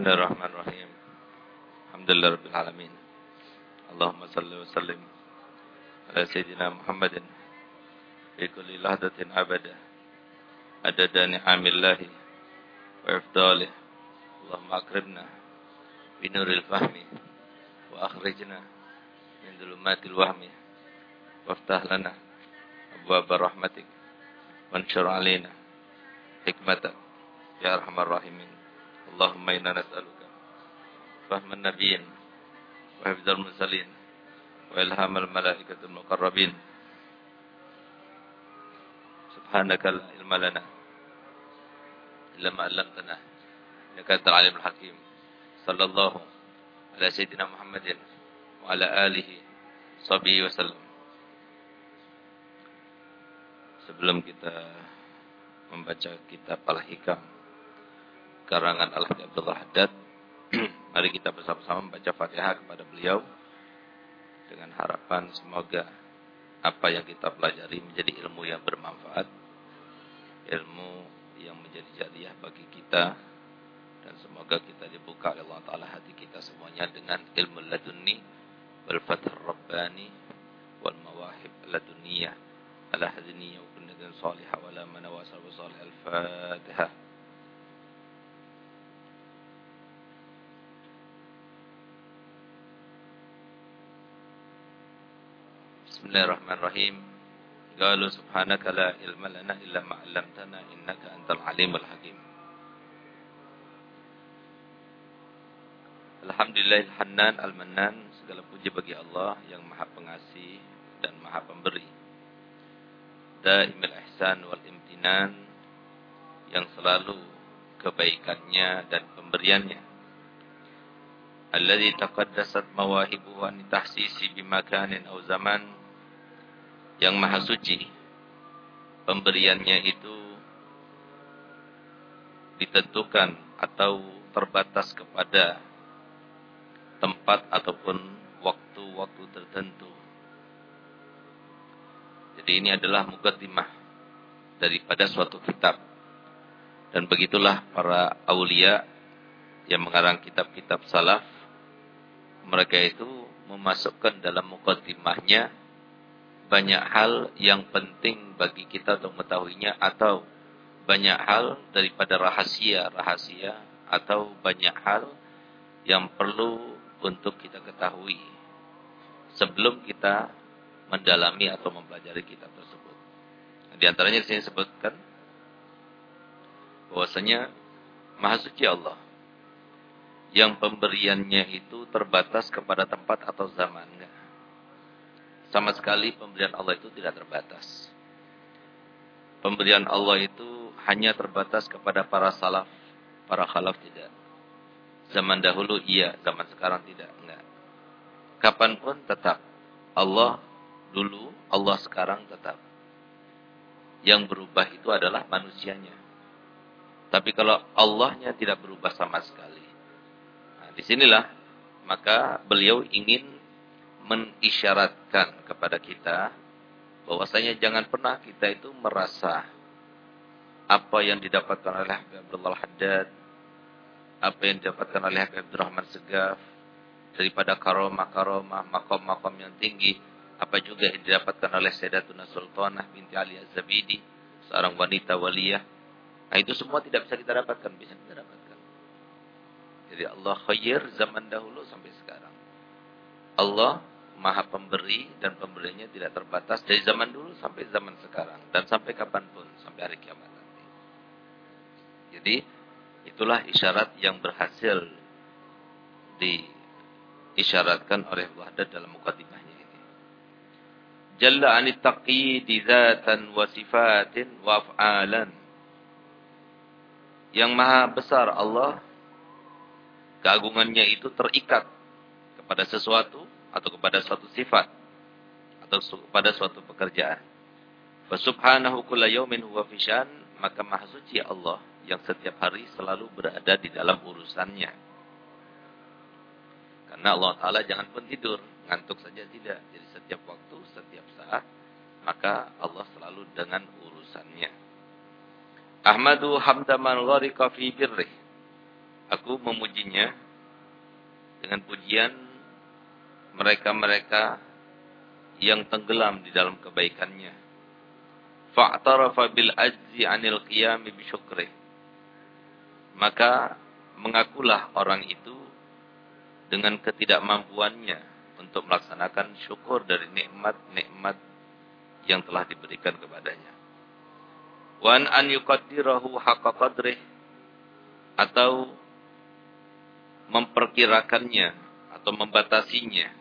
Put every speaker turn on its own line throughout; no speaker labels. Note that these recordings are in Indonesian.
بسم الله الرحمن الرحيم الحمد لله رب العالمين اللهم صل وسلم على سيدنا محمد في كل لحظة أبدا عدد نعم الله وإفضاله اللهم أكرمنا بنور الفهم وأخرجنا من ظلمات الوهم وافتح لنا أبواب رحمتك وانشر علينا حكمتك يا أرحم الراحمين inna nas'aluka fahman nabiyyin wa hifdzal mursalin wa ilhamal malaikatul muqarrabin. Subhanaka la ilma lana illa ma 'allamtana innaka antal alimul hakim. Sallallahu ala sayyidina Muhammadin wa ala alihi sahbihi wasallam. Sebelum kita membaca kitab Al-Hikam karangan al Abdullah Haddad. Mari kita bersama-sama membaca Fatihah kepada beliau dengan harapan semoga apa yang kita pelajari menjadi ilmu yang bermanfaat, ilmu yang menjadi jadiah bagi kita dan semoga kita dibuka oleh Allah Taala hati kita semuanya dengan ilmu ladunni wal fathur rabbani wal mawahib laduniyah ala hadiniyah wa kunnatin salihah wa la wa salih al-fatihah Bismillahirrahmanirrahim. Qalu subhanaka la ilma lana illa ma 'allamtana innaka antal alimul hakim. Alhamdulillahil hannan al-mannan segala puji bagi Allah yang Maha Pengasih dan Maha Pemberi. Daimil ihsan wal imtinan yang selalu kebaikannya dan pemberiannya. Alladzi taqaddasat mawahibuhu an tahsisi bimakanin aw zaman yang maha suci pemberiannya itu ditentukan atau terbatas kepada tempat ataupun waktu-waktu tertentu. Jadi ini adalah mukaddimah daripada suatu kitab. Dan begitulah para aulia yang mengarang kitab-kitab salaf. Mereka itu memasukkan dalam mukaddimahnya banyak hal yang penting bagi kita untuk mengetahuinya atau banyak hal daripada rahasia-rahasia atau banyak hal yang perlu untuk kita ketahui sebelum kita mendalami atau mempelajari kitab tersebut. Di antaranya saya sebutkan bahwasanya Maha Suci Allah yang pemberiannya itu terbatas kepada tempat atau zaman. Sama sekali pemberian Allah itu tidak terbatas. Pemberian Allah itu hanya terbatas kepada para salaf, para khalaf tidak. Zaman dahulu iya, zaman sekarang tidak. Enggak. Kapan pun tetap. Allah dulu, Allah sekarang tetap. Yang berubah itu adalah manusianya. Tapi kalau Allahnya tidak berubah sama sekali. Nah, di sinilah maka beliau ingin mengisyaratkan kepada kita bahwasanya jangan pernah kita itu merasa apa yang didapatkan oleh Abdullah Haddad, apa yang didapatkan oleh Abdul Rahman Segaf daripada karomah-karomah, makom-makom yang tinggi, apa juga yang didapatkan oleh Sayyidatuna Sultanah binti Ali Az-Zabidi, seorang wanita waliyah. Nah, itu semua tidak bisa kita dapatkan, bisa kita dapatkan. Jadi Allah khair zaman dahulu sampai sekarang. Allah maha pemberi dan pemberinya tidak terbatas dari zaman dulu sampai zaman sekarang dan sampai kapan pun sampai hari kiamat nanti. Jadi itulah isyarat yang berhasil diisyaratkan oleh Wahdat dalam mukadimahnya ini. Jalla anit taqyidi dzatan wa sifatin wa af'alan. Yang maha besar Allah keagungannya itu terikat kepada sesuatu atau kepada suatu sifat atau kepada suatu pekerjaan. Fa subhanahu kulla yaumin huwa fishan, maka maha suci Allah yang setiap hari selalu berada di dalam urusannya. Karena Allah Ta'ala jangan pun tidur, ngantuk saja tidak. Jadi setiap waktu, setiap saat, maka Allah selalu dengan urusannya. Ahmadu hamdaman gharika fi birrih. Aku memujinya dengan pujian mereka-mereka yang tenggelam di dalam kebaikannya. Fa'tarafa bil ajzi 'anil qiyam bi. Maka mengakulah orang itu dengan ketidakmampuannya untuk melaksanakan syukur dari nikmat-nikmat yang telah diberikan kepadanya. Wan an yuqaddirahu haqqa qadrih atau memperkirakannya atau membatasinya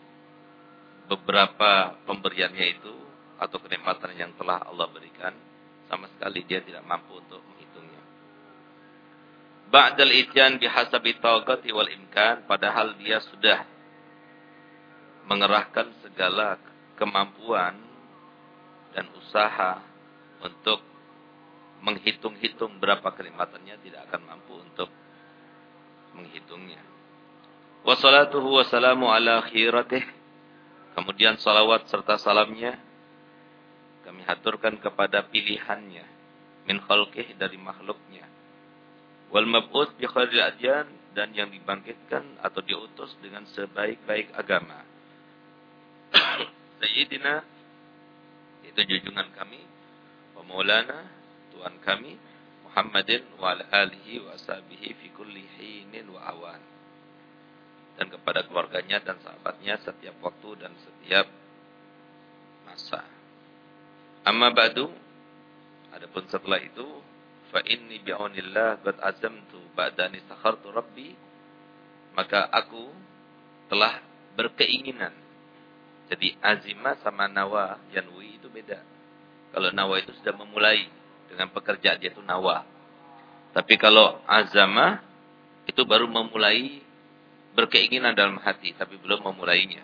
beberapa pemberiannya itu atau kenikmatan yang telah Allah berikan sama sekali dia tidak mampu untuk menghitungnya. Ba'dal ityan bihasabi taqati wal imkan padahal dia sudah mengerahkan segala kemampuan dan usaha untuk menghitung-hitung berapa kenikmatannya tidak akan mampu untuk menghitungnya. Wassalatuhu wassalamu ala khiratih. Kemudian salawat serta salamnya kami haturkan kepada pilihannya min khalqih dari makhluknya. Wal mab'ud bi khairil adyan dan yang dibangkitkan atau diutus dengan sebaik-baik agama. Sayyidina itu junjungan kami wa maulana Tuhan kami Muhammadin wa alihi wa ashabihi fi kulli hinin wa awan. Dan kepada keluarganya dan sahabatnya setiap waktu dan setiap masa. Amma ba'du adapun setelah itu fa inni bi'aunillah qad azamtu ba'dani sakhartu rabbi maka aku telah berkeinginan. Jadi azimah sama nawa yanwi itu beda. Kalau nawa itu sudah memulai dengan pekerjaan dia itu nawa. Tapi kalau azama itu baru memulai berkeinginan dalam hati tapi belum memulainya.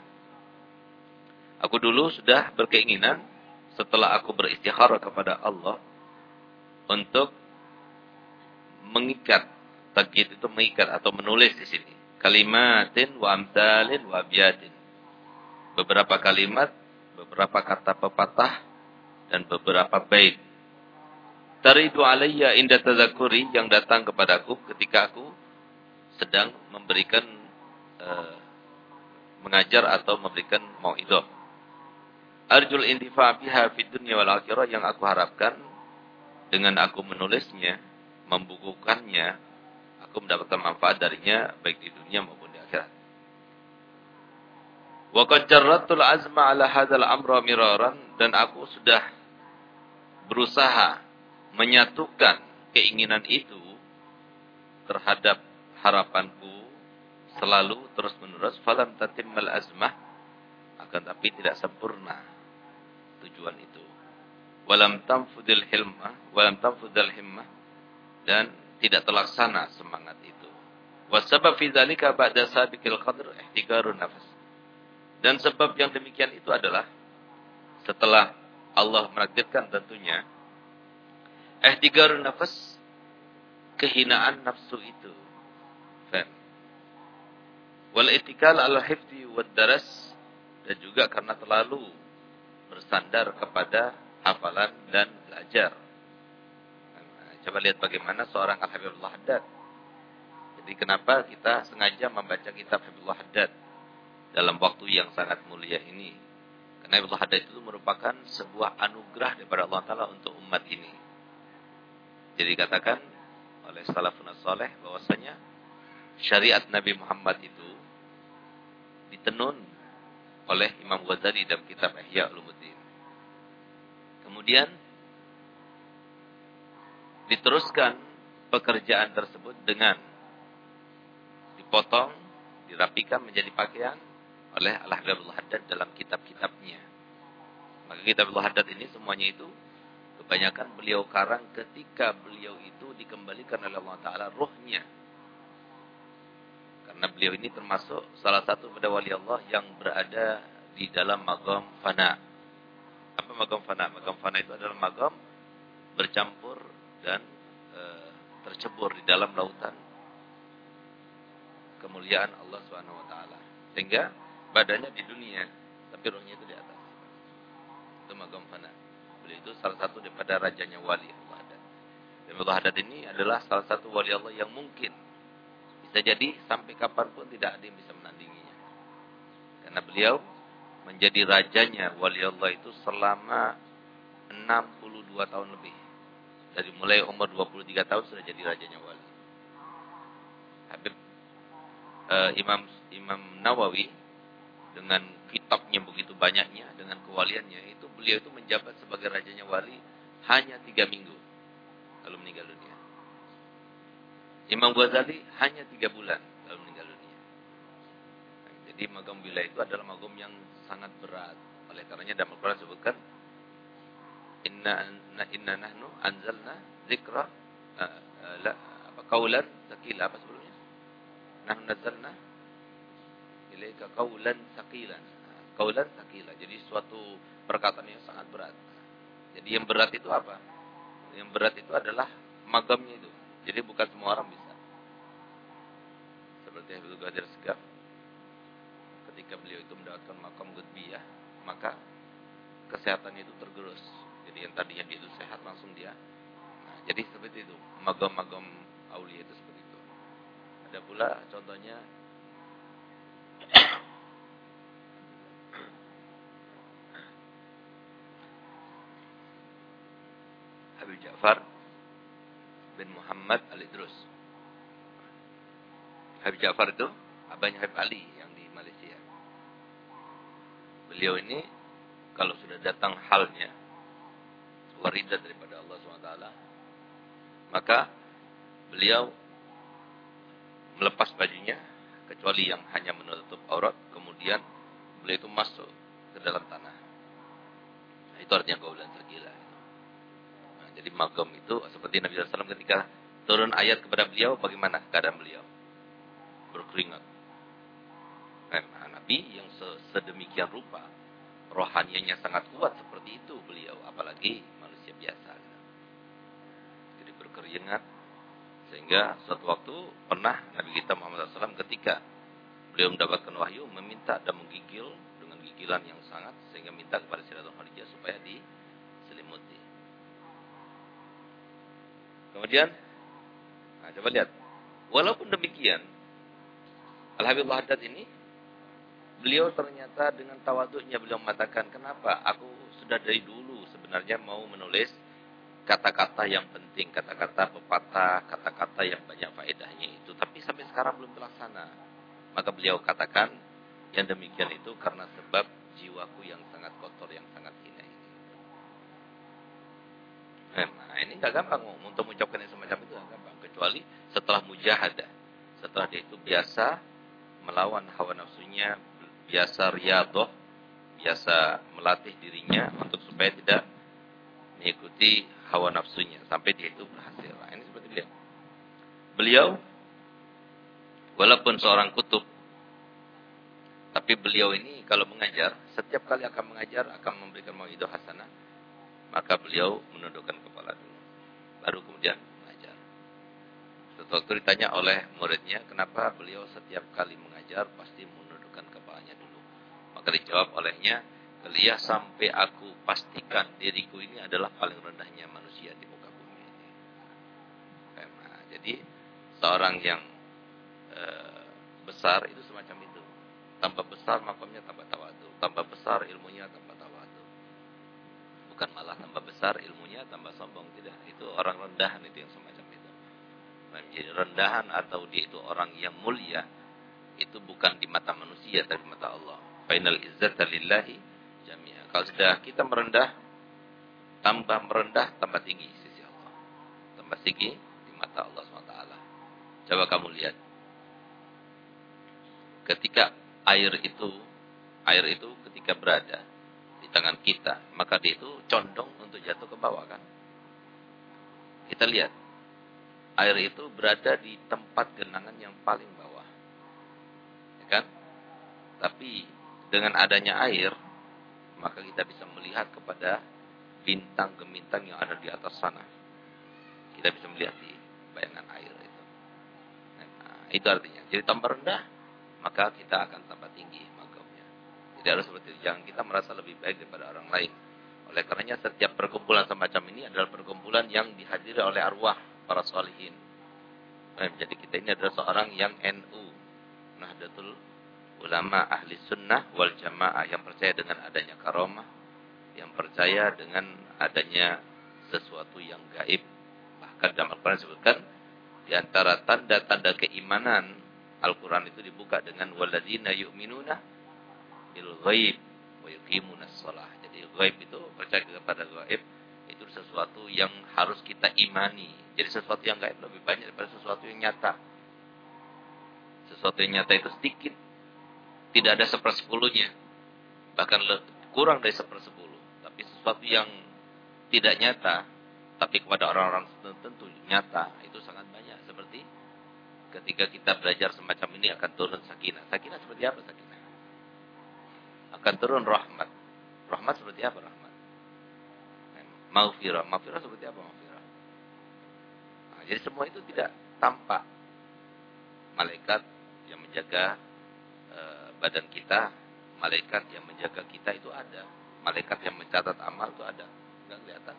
Aku dulu sudah berkeinginan setelah aku beristikharah kepada Allah untuk mengikat takyid itu mengikat atau menulis di sini. Kalimatin wa amsalin wa abyatin beberapa kalimat beberapa kata pepatah dan beberapa bait. Taridu alayya inda tazakuri yang datang kepadaku ketika aku sedang memberikan uh, mengajar atau memberikan mauidhah. Arjul intifa' biha fid dunya wal akhirah yang aku harapkan dengan aku menulisnya, membukukannya, aku mendapatkan manfaat darinya baik di dunia maupun di akhirat. Wa qad jarratul azma ala hadzal amra miraran dan aku sudah berusaha menyatukan keinginan itu terhadap harapanku selalu terus menerus falam tatimmal azmah akan tapi tidak sempurna tujuan itu. Walam tamfudil hilmah walam tamfudil himmah dan tidak terlaksana semangat itu. Wasabab fi dzalika ba'da sabiqil qadr ihtigarun nafas. Dan sebab yang demikian itu adalah setelah Allah menakdirkan tentunya Ihtigar nafas kehinaan nafsu itu. Wal itikal ala hifdi wad daras dan juga karena terlalu bersandar kepada hafalan dan belajar. Nah, coba lihat bagaimana seorang Al-Habibullah Haddad. Jadi kenapa kita sengaja membaca kitab Habibullah Haddad dalam waktu yang sangat mulia ini? Karena Habibullah Haddad itu merupakan sebuah anugerah daripada Allah Ta'ala untuk umat ini. Jadi katakan oleh salafun saleh bahwasanya syariat Nabi Muhammad itu ditenun oleh Imam Ghazali dalam kitab Ihya Ulumuddin. Kemudian diteruskan pekerjaan tersebut dengan dipotong, dirapikan menjadi pakaian oleh Al-Habibullah Haddad dalam kitab-kitabnya. Maka kitab Al Haddad ini semuanya itu Kebanyakan beliau karang ketika beliau itu dikembalikan oleh Allah Ta'ala rohnya. Karena beliau ini termasuk salah satu pada wali Allah yang berada di dalam magam fana. Apa magam fana? Magam fana itu adalah magam bercampur dan e, tercebur di dalam lautan kemuliaan Allah Subhanahu wa taala. Sehingga badannya di dunia, tapi rohnya itu di atas. Itu magam fana. Beliau itu salah satu daripada rajanya wali Allah. Dan Allah Hadad ini adalah salah satu wali Allah yang mungkin bisa jadi sampai kapan pun tidak ada yang bisa menandinginya. Karena beliau menjadi rajanya wali Allah itu selama 62 tahun lebih. Dari mulai umur 23 tahun sudah jadi rajanya wali. Habib uh, Imam Imam Nawawi dengan kitabnya begitu banyaknya dengan kewaliannya itu beliau itu menjabat sebagai rajanya wali hanya tiga minggu lalu meninggal dunia. Imam Ghazali hanya tiga bulan lalu meninggal dunia. Jadi magam bila itu adalah magam yang sangat berat. Oleh karenanya dalam Al-Quran disebutkan Inna inna nahnu anzalna zikra uh, uh, la apa kaulan sakila apa sebelumnya? Nahnu nazzalna ilaika kaulan sakilan. Kaulan sakila. Jadi suatu perkataan yang sangat berat. Jadi yang berat itu apa? Yang berat itu adalah magamnya itu. Jadi bukan semua orang bisa. Seperti Habib Ghadir Segaf. Ketika beliau itu mendapatkan makam gudbiyah, maka kesehatannya itu tergerus. Jadi yang tadinya dia itu sehat langsung dia. Nah, jadi seperti itu. Magam-magam aulia itu seperti itu. Ada pula contohnya Habib Ja'far bin Muhammad Al-Idrus. Habib Ja'far itu abahnya Habib Ali yang di Malaysia. Beliau ini kalau sudah datang halnya waridat daripada Allah SWT maka beliau melepas bajunya kecuali yang hanya menutup aurat kemudian beliau itu masuk ke dalam tanah nah, itu artinya kaulan tergila jadi magam itu seperti Nabi SAW ketika turun ayat kepada beliau, bagaimana keadaan beliau? Berkeringat. Nah, Nabi yang sedemikian rupa, rohanianya sangat kuat seperti itu beliau, apalagi manusia biasa. Jadi berkeringat, sehingga suatu waktu pernah Nabi kita Muhammad SAW ketika beliau mendapatkan wahyu meminta dan menggigil dengan gigilan yang sangat sehingga minta kepada Sayyidatun Khadijah supaya di Kemudian, nah coba lihat. Walaupun demikian, Al-Habib Haddad ini, beliau ternyata dengan tawaduknya beliau mengatakan, kenapa aku sudah dari dulu sebenarnya mau menulis kata-kata yang penting, kata-kata pepatah, kata-kata yang banyak faedahnya itu. Tapi sampai sekarang belum terlaksana. Maka beliau katakan, yang demikian itu karena sebab jiwaku yang sangat kotor, yang sangat hina. Nah ini nggak gampang untuk mengucapkan yang semacam itu nggak gampang kecuali setelah mujahadah, setelah dia itu biasa melawan hawa nafsunya, biasa riadoh, biasa melatih dirinya untuk supaya tidak mengikuti hawa nafsunya sampai dia itu berhasil. Nah, ini seperti beliau. Beliau walaupun seorang kutub tapi beliau ini kalau mengajar, setiap kali akan mengajar akan memberikan mau'idah hasanah maka beliau menundukkan kepala dulu. Baru kemudian mengajar. Suatu waktu ditanya oleh muridnya, kenapa beliau setiap kali mengajar pasti menundukkan kepalanya dulu. Maka dijawab olehnya, Kelia sampai aku pastikan diriku ini adalah paling rendahnya manusia di muka bumi ini. Nah, jadi seorang yang e, besar itu semacam itu. Tambah besar makamnya tambah tawadu. Tambah besar ilmunya tambah bukan malah tambah besar ilmunya tambah sombong tidak. Itu orang rendahan itu yang semacam itu. Menjadi rendahan atau dia itu orang yang mulia itu bukan di mata manusia tapi mata Allah. Final izzata lillahi jami'a. Kalau sudah kita merendah tambah merendah tambah tinggi sisi Allah. Tambah tinggi di mata Allah SWT coba kamu lihat. Ketika air itu air itu ketika berada tangan kita, maka dia itu condong untuk jatuh ke bawah kan. Kita lihat, air itu berada di tempat genangan yang paling bawah. Ya kan? Tapi dengan adanya air, maka kita bisa melihat kepada bintang gemintang yang ada di atas sana. Kita bisa melihat di bayangan air itu. Nah, itu artinya, jadi tambah rendah, maka kita akan tambah tinggi. Tidak harus seperti itu. Jangan kita merasa lebih baik daripada orang lain. Oleh karenanya setiap perkumpulan semacam ini adalah perkumpulan yang dihadiri oleh arwah para solihin. Jadi kita ini adalah seorang yang NU. Nahdlatul Ulama Ahli Sunnah wal Jamaah yang percaya dengan adanya karomah. Yang percaya dengan adanya sesuatu yang gaib. Bahkan dalam Al-Quran disebutkan di antara tanda-tanda keimanan Al-Quran itu dibuka dengan waladina yu'minuna bil ghaib wa yuqimuna shalah. Jadi gaib itu percaya kepada gaib itu sesuatu yang harus kita imani. Jadi sesuatu yang gaib lebih banyak daripada sesuatu yang nyata. Sesuatu yang nyata itu sedikit. Tidak ada sepersepuluhnya. Bahkan kurang dari sepersepuluh. Tapi sesuatu yang tidak nyata, tapi kepada orang-orang tertentu nyata, itu sangat banyak. Seperti ketika kita belajar semacam ini akan turun sakinah. Sakinah seperti apa sakinah? Akan turun rahmat. Rahmat seperti apa rahmat? Maufirah. Maufirah seperti apa maufirah? Nah, jadi semua itu tidak tampak. Malaikat yang menjaga e, badan kita, malaikat yang menjaga kita itu ada. Malaikat yang mencatat amal itu ada. Enggak kelihatan.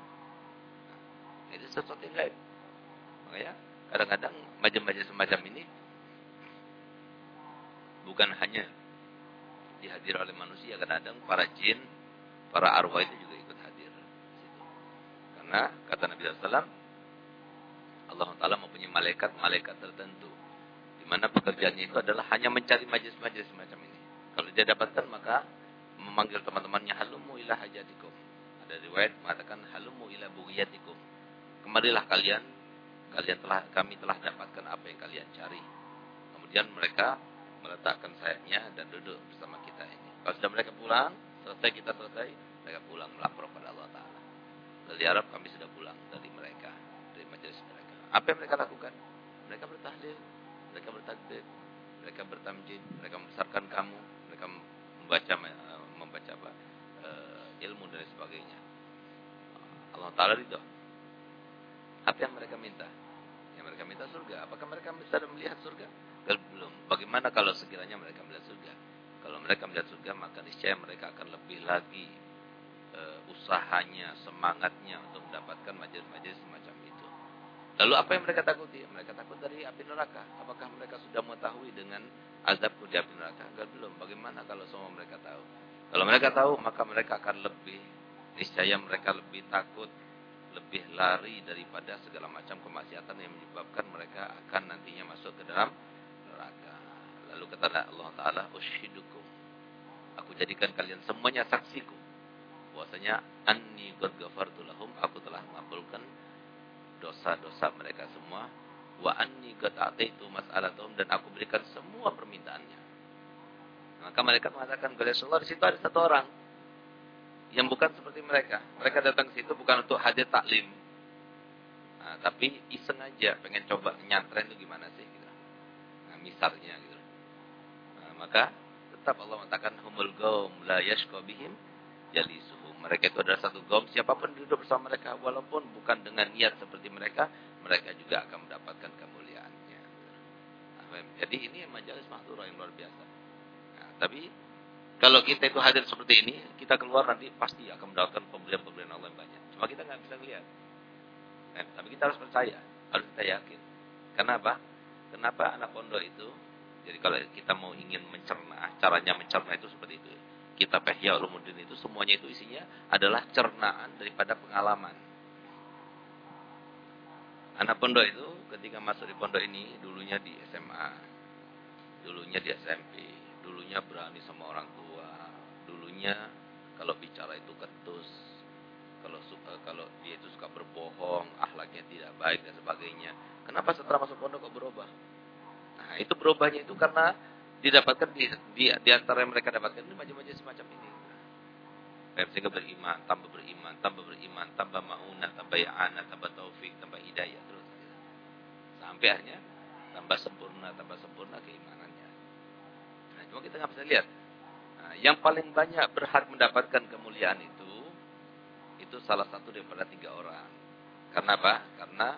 Nah, itu sesuatu yang lain. Makanya kadang-kadang majam-majam semacam ini bukan hanya dihadir oleh manusia, kadang-kadang para jin, para arwah itu juga karena kata Nabi SAW, Allah Taala mempunyai malaikat-malaikat tertentu, di mana pekerjaannya itu adalah hanya mencari majlis-majlis semacam ini. Kalau dia dapatkan maka memanggil teman-temannya halumu ila hajatikum. Ada riwayat mengatakan halumu ila bugiyatikum. Kemarilah kalian, kalian telah kami telah dapatkan apa yang kalian cari. Kemudian mereka meletakkan sayapnya dan duduk bersama. Kalau sudah mereka pulang, selesai kita selesai, mereka pulang melapor kepada Allah Taala dari Arab kami sudah pulang dari mereka, dari majelis mereka. Apa yang mereka lakukan? Mereka bertahlil, mereka bertakbir, mereka bertamjid, mereka membesarkan kamu, mereka membaca membaca apa? Eh, ilmu dan sebagainya. Allah Taala itu. Apa yang mereka minta? Yang mereka minta surga. Apakah mereka bisa melihat surga? Belum. Bagaimana kalau sekiranya mereka melihat surga? Kalau mereka melihat surga, maka niscaya mereka akan lebih lagi uh, usahanya, semangatnya untuk mendapatkan majelis-majelis semacam itu. Lalu apa yang mereka takuti? Mereka takut dari api neraka. Apakah mereka sudah mengetahui dengan azab di api neraka? Enggak belum. Bagaimana kalau semua mereka tahu? Kalau mereka tahu, maka mereka akan lebih niscaya mereka lebih takut, lebih lari daripada segala macam kemaksiatan yang menyebabkan mereka akan nantinya masuk ke dalam neraka. Lalu kata Allah Taala, "Ushidukum." Aku jadikan kalian semuanya saksiku. Bahwasanya anni qad ghafartu lahum. Aku telah mengabulkan dosa-dosa mereka semua. Wa anni ataitu mas'alatuhum dan aku berikan semua permintaannya. Maka mereka mengatakan kepada Rasulullah di situ ada satu orang yang bukan seperti mereka. Mereka datang ke situ bukan untuk hadir taklim. Nah, tapi iseng aja pengen coba nyantren itu gimana sih gitu. nah, misalnya gitu maka tetap Allah mengatakan humul gaum la yashqa bihim jalisu mereka itu adalah satu kaum siapa pun duduk bersama mereka walaupun bukan dengan niat seperti mereka, mereka juga akan mendapatkan kemuliaannya. Jadi ini majelis mahdura yang luar biasa. Nah, tapi kalau kita itu hadir seperti ini, kita keluar nanti pasti akan mendapatkan pemberian-pemberian Allah yang banyak. Cuma kita nggak bisa lihat. Nah, tapi kita harus percaya, harus kita yakin. Kenapa? Kenapa anak pondok itu? Jadi kalau kita mau ingin mencerna, caranya mencerna itu seperti itu kitab Ihya Ulumuddin itu semuanya itu isinya adalah cernaan daripada pengalaman. Anak pondok itu ketika masuk di pondok ini dulunya di SMA, dulunya di SMP, dulunya berani sama orang tua, dulunya kalau bicara itu ketus, kalau suka kalau dia itu suka berbohong, akhlaknya tidak baik dan sebagainya. Kenapa setelah masuk pondok kok berubah? Nah, itu berubahnya itu karena didapatkan di, di, di antara yang mereka dapatkan ini macam-macam semacam ini. Sehingga beriman, tambah beriman, tambah beriman, tambah maunah, tambah ya'ana, tambah taufik, tambah hidayah terus. Sampai akhirnya tambah sempurna, tambah sempurna keimanannya. Nah, cuma kita nggak bisa lihat. Nah, yang paling banyak berhak mendapatkan kemuliaan itu, itu salah satu daripada tiga orang. Karena apa? Karena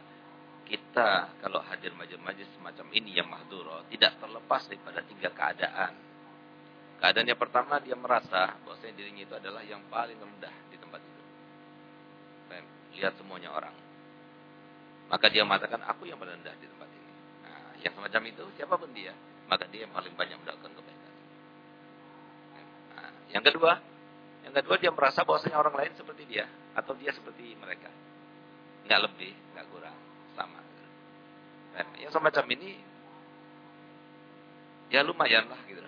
kita kalau hadir majelis-majelis semacam ini yang mahduro tidak terlepas daripada tiga keadaan. Keadaan yang pertama dia merasa bahwa dirinya itu adalah yang paling rendah di tempat itu. Lihat semuanya orang. Maka dia mengatakan aku yang paling rendah di tempat ini. Nah, yang semacam itu siapa pun dia, maka dia yang paling banyak mendapatkan kebaikan. Nah, yang kedua, yang kedua dia merasa bahwasanya orang lain seperti dia atau dia seperti mereka. Enggak lebih, enggak kurang. Yang semacam ini ya lumayan lah gitu.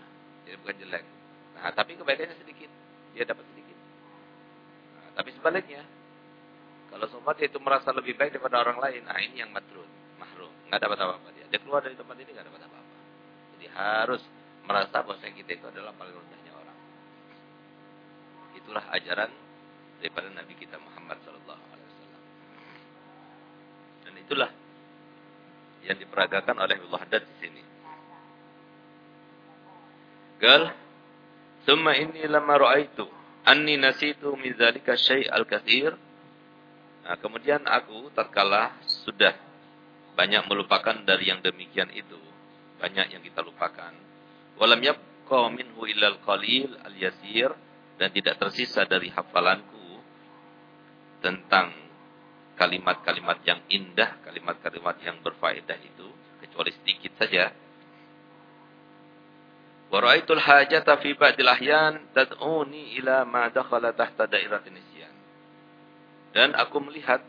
Jadi bukan jelek. Nah, tapi kebaikannya sedikit, dia dapat sedikit. Nah, tapi sebaliknya, kalau dia itu merasa lebih baik daripada orang lain, nah ini yang matrun, mahrum, nggak dapat apa-apa dia. Dia keluar dari tempat ini nggak dapat apa-apa. Jadi harus merasa bahwa kita itu adalah paling rendahnya orang. Itulah ajaran daripada Nabi kita Muhammad Sallallahu Alaihi Wasallam. Dan itulah yang diperagakan oleh Allah Haddad di sini. Gal, "Tsumma inni lama ra'aitu anni nasitu min dzalika syai'al katsir." Nah, kemudian aku tatkala sudah banyak melupakan dari yang demikian itu, banyak yang kita lupakan. Walam yabqa minhu illal qalil al-yasir dan tidak tersisa dari hafalanku tentang kalimat-kalimat yang indah, kalimat-kalimat yang berfaedah itu kecuali sedikit saja. Wa ra'aitul hajata fi ba'dil ahyan tad'uni ila ma dakhala tahta dairatin nisyan. Dan aku melihat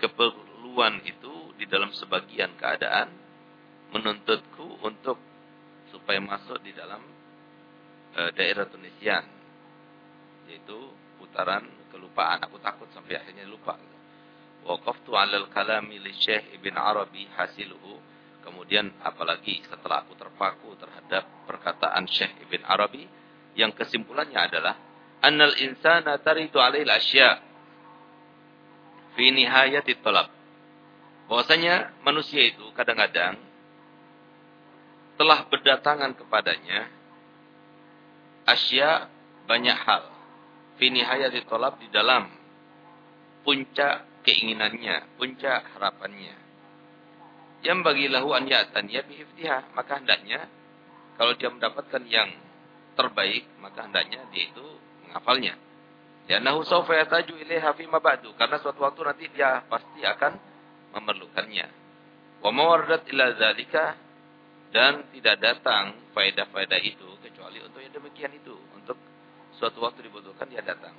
keperluan itu di dalam sebagian keadaan menuntutku untuk supaya masuk di dalam e, daerah Tunisian yaitu putaran kelupaan. Aku takut sampai akhirnya lupa waqaftu 'alal kalami li Syekh Ibn Arabi hasiluhu Kemudian apalagi setelah aku terpaku terhadap perkataan Syekh Ibn Arabi yang kesimpulannya adalah annal insana taridu alail asya fi nihayati talab. Bahwasanya manusia itu kadang-kadang telah berdatangan kepadanya asya banyak hal fi nihayati talab di dalam puncak keinginannya, puncak harapannya yang bagi lahu an ya'taniya bihifdiha. Maka hendaknya kalau dia mendapatkan yang terbaik, maka hendaknya dia itu menghafalnya. Ya nahu sawfa yataju ilaiha fi ba'du. Karena suatu waktu nanti dia pasti akan memerlukannya. Wa mawardat ila zalika dan tidak datang faedah-faedah itu kecuali untuk yang demikian itu. Untuk suatu waktu dibutuhkan dia datang.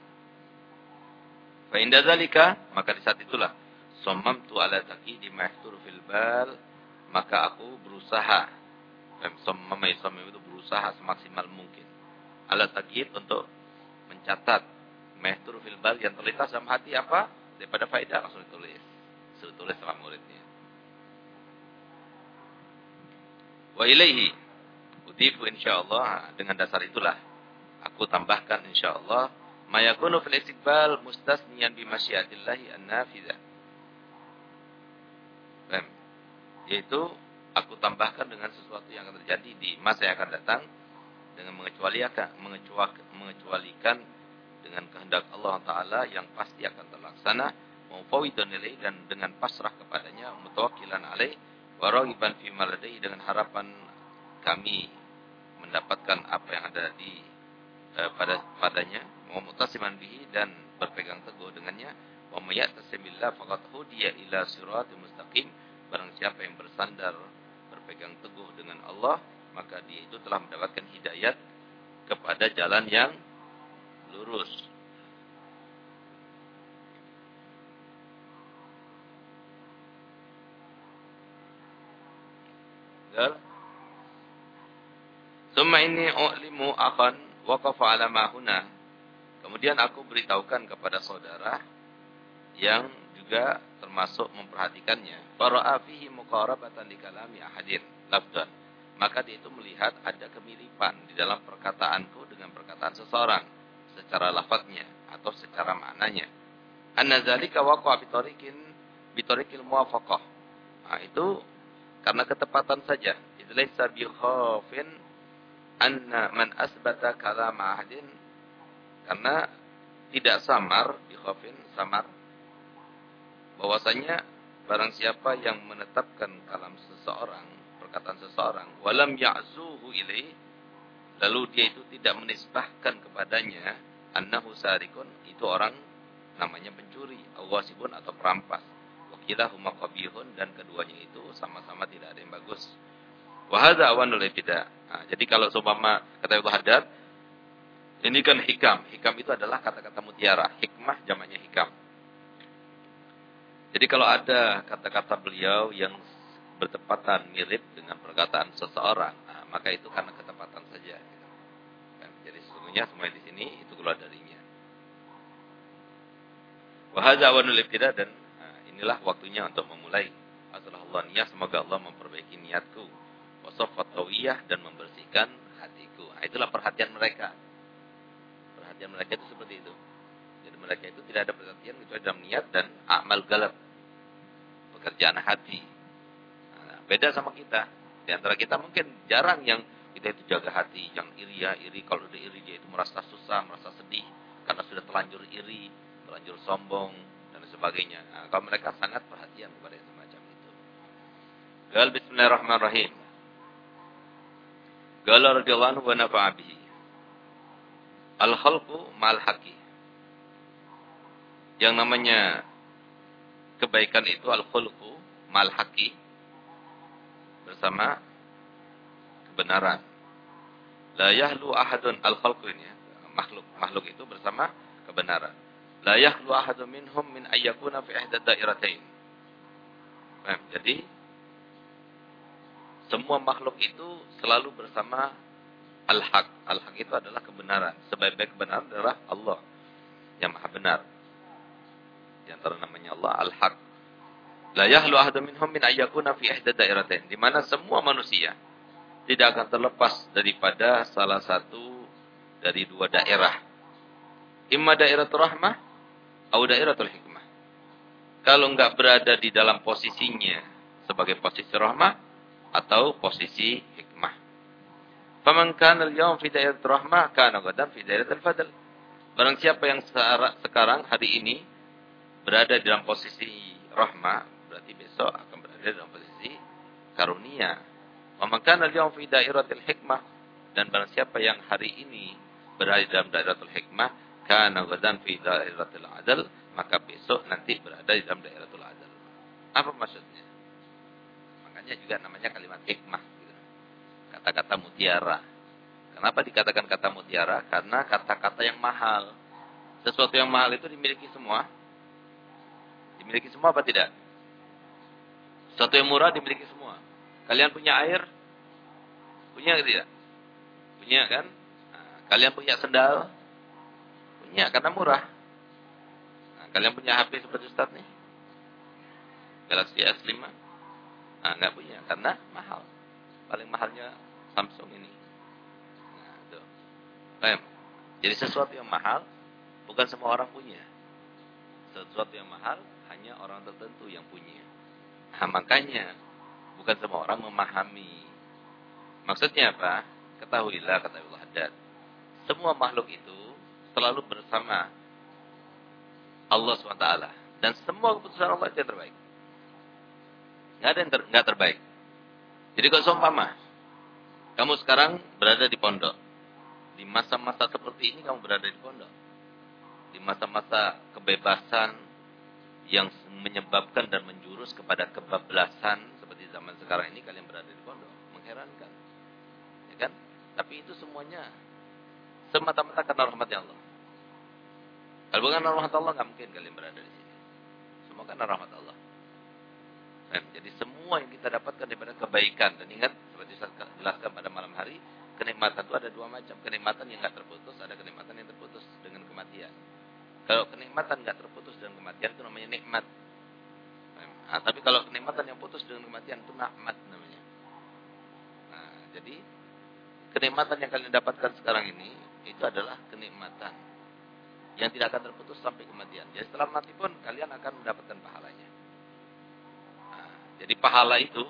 Fa inda zalika maka di saat itulah tu ala taqidi ma fil bal maka aku berusaha sammama yasammam itu berusaha semaksimal mungkin. Ala taqid untuk mencatat ma fil bal yang terlintas dalam hati apa? Daripada faedah langsung ditulis. Suruh tulis sama muridnya. Wa ilaihi udifu insyaallah dengan dasar itulah aku tambahkan insyaallah mayakunu fil istiqbal mustasniyan bi masyiatillahi an-nafizah yaitu aku tambahkan dengan sesuatu yang akan terjadi di masa yang akan datang dengan mengecualikan mengecualikan dengan kehendak Allah taala yang pasti akan terlaksana mufawwidan ilaih dan dengan pasrah kepadanya mutawakkilan alaih wa raghiban fi maladai dengan harapan kami mendapatkan apa yang ada di eh, pada padanya wa mutasiman bihi dan berpegang teguh dengannya. Wa may ya'tasimillah faqad hudiya ila siratal mustaqim. Barang siapa yang bersandar, berpegang teguh dengan Allah, maka dia itu telah mendapatkan hidayat kepada jalan yang lurus. Summa ini u'limu akhan waqafa ala ma Kemudian aku beritahukan kepada saudara yang juga termasuk memperhatikannya. Fara'a fihi muqarabatan di kalami ahadin lafdan. Maka dia itu melihat ada kemiripan di dalam perkataanku dengan perkataan seseorang secara lafadznya atau secara maknanya. Anna zalika waqa'a bitariqin bitariqil muwafaqah. Nah, itu karena ketepatan saja. Idlaisa bi khafin anna man asbata kalam ahadin karena tidak samar bi khafin samar bahwasanya barang siapa yang menetapkan kalam seseorang, perkataan seseorang, walam ya'zuhu ilaih, lalu dia itu tidak menisbahkan kepadanya annahu sarikun, itu orang namanya pencuri, awasibun atau perampas. huma qabihun dan keduanya itu sama-sama tidak ada yang bagus. Wa hadza awanul tidak. Nah, jadi kalau seumpama kata Ibnu Haddad ini kan hikam. Hikam itu adalah kata-kata mutiara. Hikmah jamaknya hikam. Jadi kalau ada kata-kata beliau yang bertepatan mirip dengan perkataan seseorang, nah, maka itu karena ketepatan saja. Kan? Jadi sesungguhnya semua di sini itu keluar darinya. Wahada awanul ibtidah dan inilah waktunya untuk memulai. Allah niat semoga Allah memperbaiki niatku. Wasofat dan membersihkan hatiku. Nah, itulah perhatian mereka. Perhatian mereka itu seperti itu. Jadi mereka itu tidak ada perhatian kecuali dalam niat dan amal galap. Pekerjaan hati. Nah, beda sama kita. Di antara kita mungkin jarang yang kita itu jaga hati, yang iri ya, iri. Kalau udah iri dia itu merasa susah, merasa sedih. Karena sudah terlanjur iri, terlanjur sombong, sebagainya. Nah, kalau mereka sangat perhatian kepada yang semacam itu. Gal Bismillahirrahmanirrahim. Gal radhiyallahu anhu wa nafa'a bihi. Al-khalqu mal haqi. Yang namanya kebaikan itu al-khulqu mal haqi bersama kebenaran. La yahlu ahadun al-khalqu ini ya. makhluk makhluk itu bersama kebenaran. La yakhlu ahadu minhum min ayyakuna fi ihda dairatain. Jadi semua makhluk itu selalu bersama al-haq. Al-haq itu adalah kebenaran. Sebaik-baik kebenaran adalah Allah yang maha benar. Di antara namanya Allah al-haq. La yahlu ahadu minhum min ayyakuna fi ihda dairatain. Di mana semua manusia tidak akan terlepas daripada salah satu dari dua daerah. Imma daerah rahmah au dairatul hikmah. Kalau enggak berada di dalam posisinya sebagai posisi rahmah atau posisi hikmah. Faman kana al-yawm fi dairatul rahmah kana gadan fi dairatul fadl. Barang siapa yang sekarang hari ini berada dalam posisi rahmah, berarti besok akan berada dalam posisi karunia. Faman kana al-yawm fi dairatul hikmah dan barang siapa yang hari ini berada dalam dairatul hikmah kana gadan fi dairatul adal, maka besok nanti berada di dalam dairatul adal. Apa maksudnya? Makanya juga namanya kalimat hikmah. Kata-kata mutiara. Kenapa dikatakan kata mutiara? Karena kata-kata yang mahal. Sesuatu yang mahal itu dimiliki semua. Dimiliki semua apa tidak? Sesuatu yang murah dimiliki semua. Kalian punya air? Punya tidak? Punya kan? Nah, kalian punya sendal? Punya karena murah. Nah, kalian punya HP seperti Ustaz nih? Galaxy S5? Nah, enggak punya karena mahal. Paling mahalnya Samsung ini. Nah. Jadi sesuatu yang mahal bukan semua orang punya. Sesuatu yang mahal hanya orang tertentu yang punya. Nah, makanya bukan semua orang memahami. Maksudnya apa? Ketahuilah kata Allah Haddad. Semua makhluk itu selalu bersama Allah SWT. Dan semua keputusan Allah itu yang terbaik. Nggak ada yang ter, nggak terbaik. Jadi kalau seumpama, kamu sekarang berada di pondok. Di masa-masa seperti ini kamu berada di pondok. Di masa-masa kebebasan yang menyebabkan dan menjurus kepada kebablasan seperti zaman sekarang ini kalian berada di pondok. Mengherankan. Ya kan? Tapi itu semuanya semata-mata karena rahmatnya Allah. Kalau bukan rahmat Allah nggak mungkin kalian berada di sini. Semua karena rahmat Allah. Dan jadi semua yang kita dapatkan daripada kebaikan dan ingat saya jelaskan pada malam hari, kenikmatan itu ada dua macam. Kenikmatan yang nggak terputus, ada kenikmatan yang terputus dengan kematian. Kalau kenikmatan nggak terputus dengan kematian itu namanya nikmat. Nah, tapi kalau kenikmatan yang putus dengan kematian itu nikmat namanya. Nah, jadi kenikmatan yang kalian dapatkan sekarang ini itu adalah kenikmatan yang tidak akan terputus sampai kematian. Jadi setelah mati pun kalian akan mendapatkan pahalanya. Nah, jadi pahala itu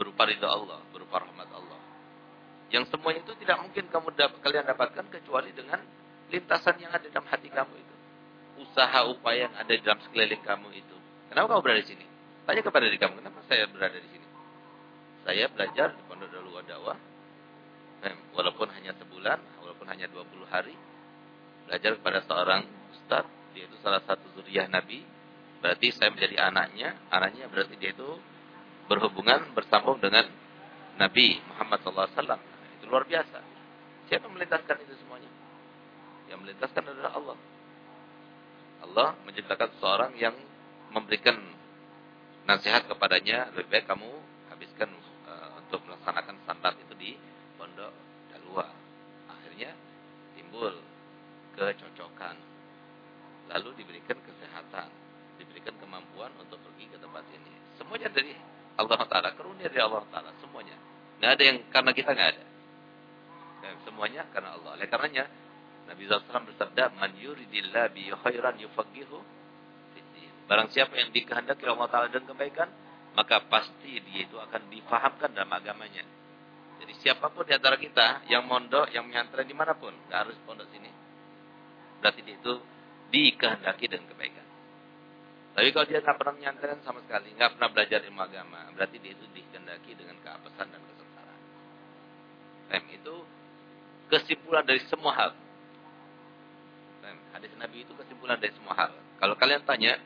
berupa ridha Allah, berupa rahmat Allah. Yang semuanya itu tidak mungkin kamu dap kalian dapatkan kecuali dengan lintasan yang ada dalam hati kamu itu. Usaha upaya yang ada dalam sekeliling kamu itu. Kenapa kamu berada di sini? Tanya kepada diri kamu, kenapa saya berada di sini? Saya belajar di Pondok Darul Dakwah. Walaupun hanya sebulan, walaupun hanya 20 hari, belajar kepada seorang ustaz, dia itu salah satu zuriyah Nabi Berarti saya menjadi anaknya, anaknya berarti dia itu berhubungan bersambung dengan Nabi Muhammad SAW. Itu luar biasa. Siapa melintaskan itu semuanya? Yang melintaskan adalah Allah. Allah menciptakan seorang yang memberikan nasihat kepadanya, lebih baik kamu habiskan uh, untuk melaksanakan standar itu di pondok dalua. Akhirnya timbul kecocokan. Lalu diberikan kesehatan diberikan kemampuan untuk pergi ke tempat ini. Semuanya dari Allah Ta'ala. Karunia dari Allah Ta'ala. Semuanya. Nggak ada yang karena kita nggak ada. Dan semuanya karena Allah. Oleh karenanya, Nabi SAW bersabda, Man yuridillah bi khairan yufagihu Barang siapa yang dikehendaki Allah Ta'ala dan kebaikan, maka pasti dia itu akan difahamkan dalam agamanya. Jadi siapa pun di antara kita yang mondok, yang menyantren di mana pun, nggak harus pondok sini. Berarti dia itu dikehendaki dengan kebaikan. Tapi kalau dia nggak pernah menyantren sama sekali, nggak pernah belajar ilmu agama, berarti dia itu dikehendaki dengan keapesan dan kesengsaraan. Fem itu kesimpulan dari semua hal. Fem, hadis Nabi itu kesimpulan dari semua hal. Kalau kalian tanya,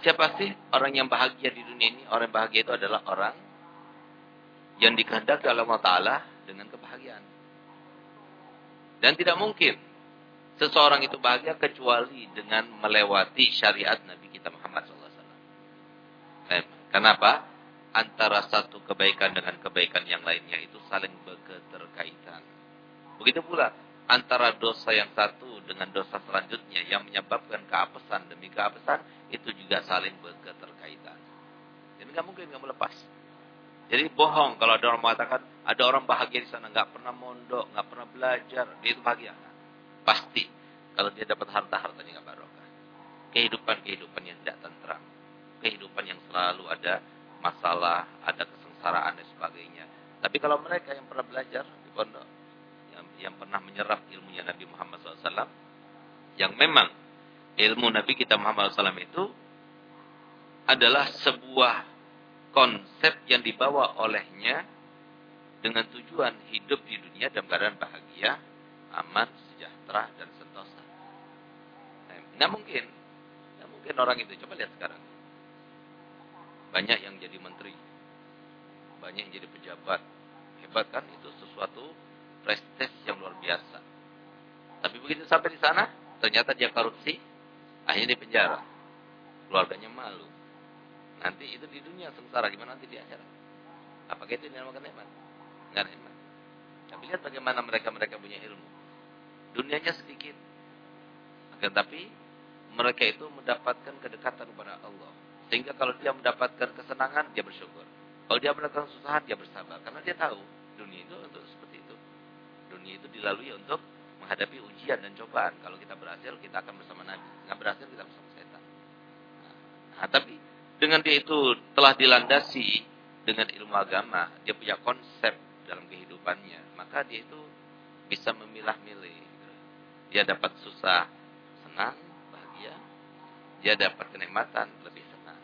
siapa sih orang yang bahagia di dunia ini? Orang yang bahagia itu adalah orang yang dikehendaki oleh Allah Taala dengan kebahagiaan. Dan tidak mungkin seseorang itu bahagia kecuali dengan melewati syariat Nabi kita Muhammad SAW. Eh, kenapa? Antara satu kebaikan dengan kebaikan yang lainnya itu saling berketerkaitan. Begitu pula antara dosa yang satu dengan dosa selanjutnya yang menyebabkan keapesan demi keapesan itu juga saling berketerkaitan. Jadi nggak mungkin kamu lepas. Jadi bohong kalau ada orang mengatakan ada orang bahagia di sana nggak pernah mondok, nggak pernah belajar, dia itu bahagia. Pasti. Kalau dia dapat harta, hartanya nggak barokah. Kehidupan-kehidupan yang tidak tentram. Kehidupan yang selalu ada masalah, ada kesengsaraan dan sebagainya. Tapi kalau mereka yang pernah belajar di pondok, yang, yang pernah menyerap ilmunya Nabi Muhammad SAW, yang memang ilmu Nabi kita Muhammad SAW itu adalah sebuah konsep yang dibawa olehnya dengan tujuan hidup di dunia dalam keadaan bahagia, aman, sejahtera dan sentosa. Nah, mungkin, nggak mungkin orang itu. Coba lihat sekarang. Banyak yang jadi menteri, banyak yang jadi pejabat. Hebat kan? Itu sesuatu prestis yang luar biasa. Tapi begitu sampai di sana, ternyata dia korupsi, akhirnya di penjara. Keluarganya malu. Nanti itu di dunia sengsara, gimana nanti di akhirat? Apakah itu dinamakan nikmat? Enggak nikmat. Tapi lihat bagaimana mereka-mereka punya ilmu dunianya sedikit. Akan tapi mereka itu mendapatkan kedekatan kepada Allah. Sehingga kalau dia mendapatkan kesenangan, dia bersyukur. Kalau dia mendapatkan kesusahan, dia bersabar. Karena dia tahu dunia itu untuk seperti itu. Dunia itu dilalui untuk menghadapi ujian dan cobaan. Kalau kita berhasil, kita akan bersama Nabi. Nggak berhasil, kita bersama setan. Nah, tapi dengan dia itu telah dilandasi dengan ilmu agama, dia punya konsep dalam kehidupannya, maka dia itu bisa memilah-milih dia dapat susah, senang, bahagia. Dia dapat kenikmatan, lebih senang.